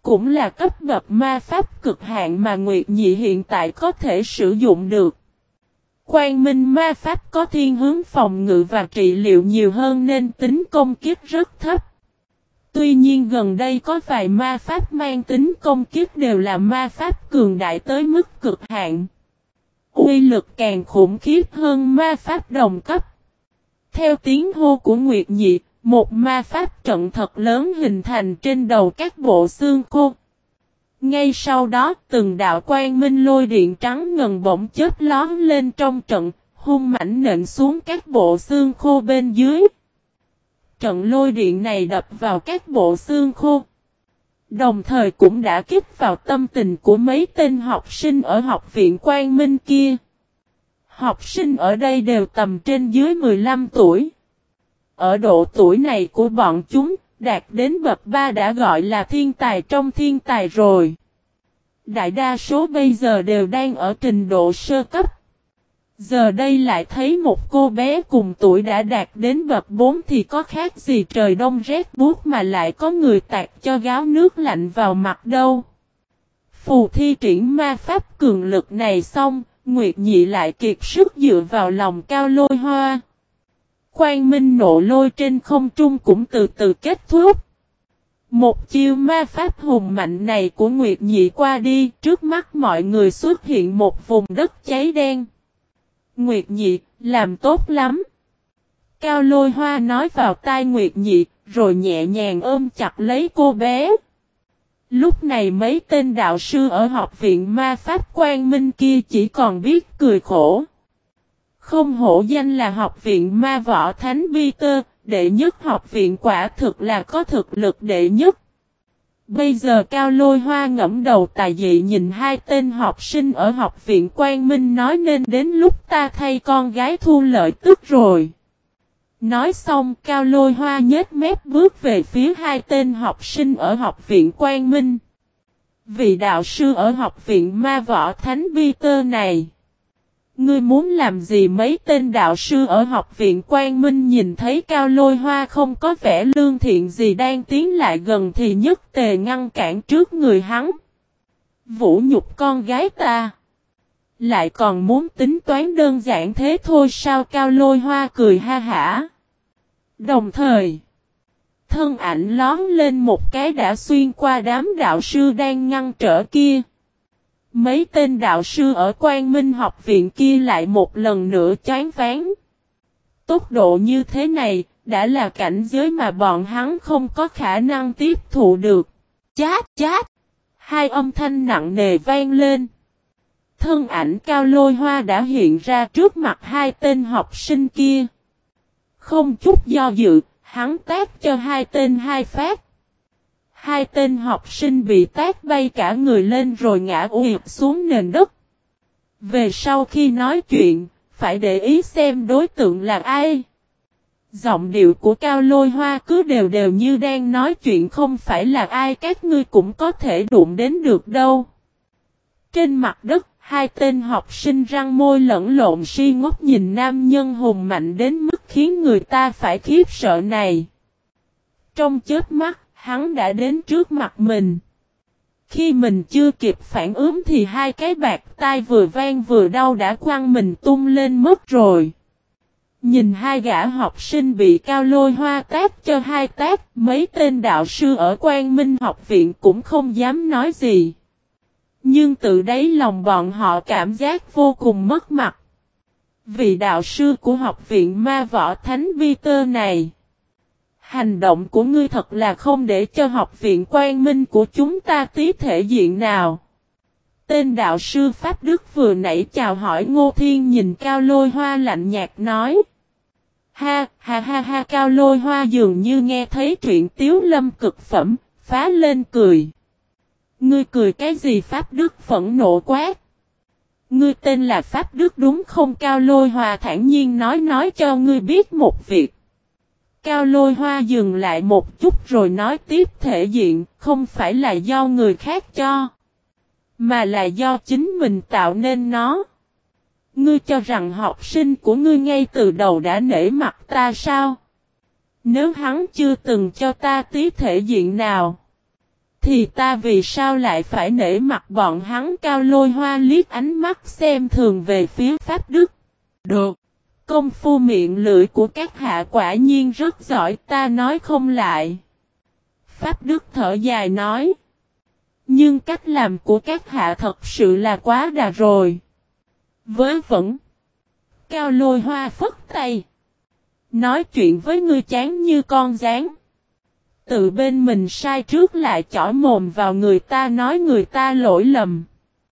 Cũng là cấp bậc ma pháp cực hạn mà Nguyệt nhị hiện tại có thể sử dụng được. Quan minh ma pháp có thiên hướng phòng ngự và trị liệu nhiều hơn nên tính công kiếp rất thấp. Tuy nhiên gần đây có vài ma pháp mang tính công kiếp đều là ma pháp cường đại tới mức cực hạn. Uy lực càng khủng khiếp hơn ma pháp đồng cấp. Theo tiếng hô của Nguyệt Nhị, một ma pháp trận thật lớn hình thành trên đầu các bộ xương khô. Ngay sau đó, từng đạo quan minh lôi điện trắng ngần bỗng chết lón lên trong trận, hung mảnh nện xuống các bộ xương khô bên dưới. Trận lôi điện này đập vào các bộ xương khô. Đồng thời cũng đã kích vào tâm tình của mấy tên học sinh ở học viện Quang Minh kia. Học sinh ở đây đều tầm trên dưới 15 tuổi. Ở độ tuổi này của bọn chúng, đạt đến bậc 3 đã gọi là thiên tài trong thiên tài rồi. Đại đa số bây giờ đều đang ở trình độ sơ cấp. Giờ đây lại thấy một cô bé cùng tuổi đã đạt đến bậc 4 thì có khác gì trời đông rét buốt mà lại có người tạt cho gáo nước lạnh vào mặt đâu. Phù thi triển ma pháp cường lực này xong, Nguyệt Nhị lại kiệt sức dựa vào lòng cao lôi hoa. Quang minh nộ lôi trên không trung cũng từ từ kết thúc. Một chiêu ma pháp hùng mạnh này của Nguyệt Nhị qua đi, trước mắt mọi người xuất hiện một vùng đất cháy đen. Nguyệt Nhị, làm tốt lắm. Cao lôi hoa nói vào tai Nguyệt Nhị, rồi nhẹ nhàng ôm chặt lấy cô bé. Lúc này mấy tên đạo sư ở học viện ma pháp quang minh kia chỉ còn biết cười khổ. Không hổ danh là học viện ma võ thánh Peter tơ, đệ nhất học viện quả thực là có thực lực đệ nhất. Bây giờ Cao Lôi Hoa ngẫm đầu tài dị nhìn hai tên học sinh ở học viện Quang Minh nói nên đến lúc ta thay con gái thu lợi tức rồi. Nói xong, Cao Lôi Hoa nhếch mép bước về phía hai tên học sinh ở học viện Quang Minh. Vị đạo sư ở học viện Ma Võ Thánh Bi Tơ này. Ngươi muốn làm gì mấy tên đạo sư ở học viện Quang Minh nhìn thấy Cao Lôi Hoa không có vẻ lương thiện gì đang tiến lại gần thì nhất tề ngăn cản trước người hắn. Vũ nhục con gái ta. Lại còn muốn tính toán đơn giản thế thôi sao Cao Lôi Hoa cười ha hả. Đồng thời, thân ảnh lón lên một cái đã xuyên qua đám đạo sư đang ngăn trở kia. Mấy tên đạo sư ở Quang Minh học viện kia lại một lần nữa chán ván. Tốc độ như thế này, đã là cảnh giới mà bọn hắn không có khả năng tiếp thụ được. Chát chát! Hai âm thanh nặng nề vang lên. Thân ảnh cao lôi hoa đã hiện ra trước mặt hai tên học sinh kia. Không chút do dự, hắn tác cho hai tên hai phát. Hai tên học sinh bị tát bay cả người lên rồi ngã ụp xuống nền đất. Về sau khi nói chuyện, phải để ý xem đối tượng là ai. Giọng điệu của Cao Lôi Hoa cứ đều đều như đang nói chuyện không phải là ai các ngươi cũng có thể đụng đến được đâu. Trên mặt đất, hai tên học sinh răng môi lẫn lộn si ngốc nhìn nam nhân hùng mạnh đến mức khiến người ta phải khiếp sợ này. Trong chết mắt, hắn đã đến trước mặt mình. Khi mình chưa kịp phản ứng thì hai cái bạc tai vừa vang vừa đau đã quăng mình tung lên mất rồi. Nhìn hai gã học sinh bị cao lôi hoa tác cho hai tác, mấy tên đạo sư ở Quang Minh học viện cũng không dám nói gì. Nhưng từ đấy lòng bọn họ cảm giác vô cùng mất mặt. Vị đạo sư của học viện ma võ thánh vi tơ này. Hành động của ngươi thật là không để cho học viện quan minh của chúng ta tí thể diện nào. Tên đạo sư Pháp Đức vừa nãy chào hỏi Ngô Thiên nhìn Cao Lôi Hoa lạnh nhạt nói. Ha, ha ha ha Cao Lôi Hoa dường như nghe thấy chuyện tiếu lâm cực phẩm, phá lên cười. Ngươi cười cái gì Pháp Đức phẫn nộ quát. Ngươi tên là Pháp Đức đúng không Cao Lôi Hoa thản nhiên nói nói cho ngươi biết một việc. Cao lôi hoa dừng lại một chút rồi nói tiếp thể diện, không phải là do người khác cho, mà là do chính mình tạo nên nó. Ngươi cho rằng học sinh của ngươi ngay từ đầu đã nể mặt ta sao? Nếu hắn chưa từng cho ta tí thể diện nào, thì ta vì sao lại phải nể mặt bọn hắn cao lôi hoa liếc ánh mắt xem thường về phía Pháp Đức. Được. Công phu miệng lưỡi của các hạ quả nhiên rất giỏi, ta nói không lại. Pháp Đức thở dài nói. Nhưng cách làm của các hạ thật sự là quá đà rồi. Với vẫn. Cao lôi hoa phất tay. Nói chuyện với ngươi chán như con rán. Tự bên mình sai trước lại chỏ mồm vào người ta nói người ta lỗi lầm.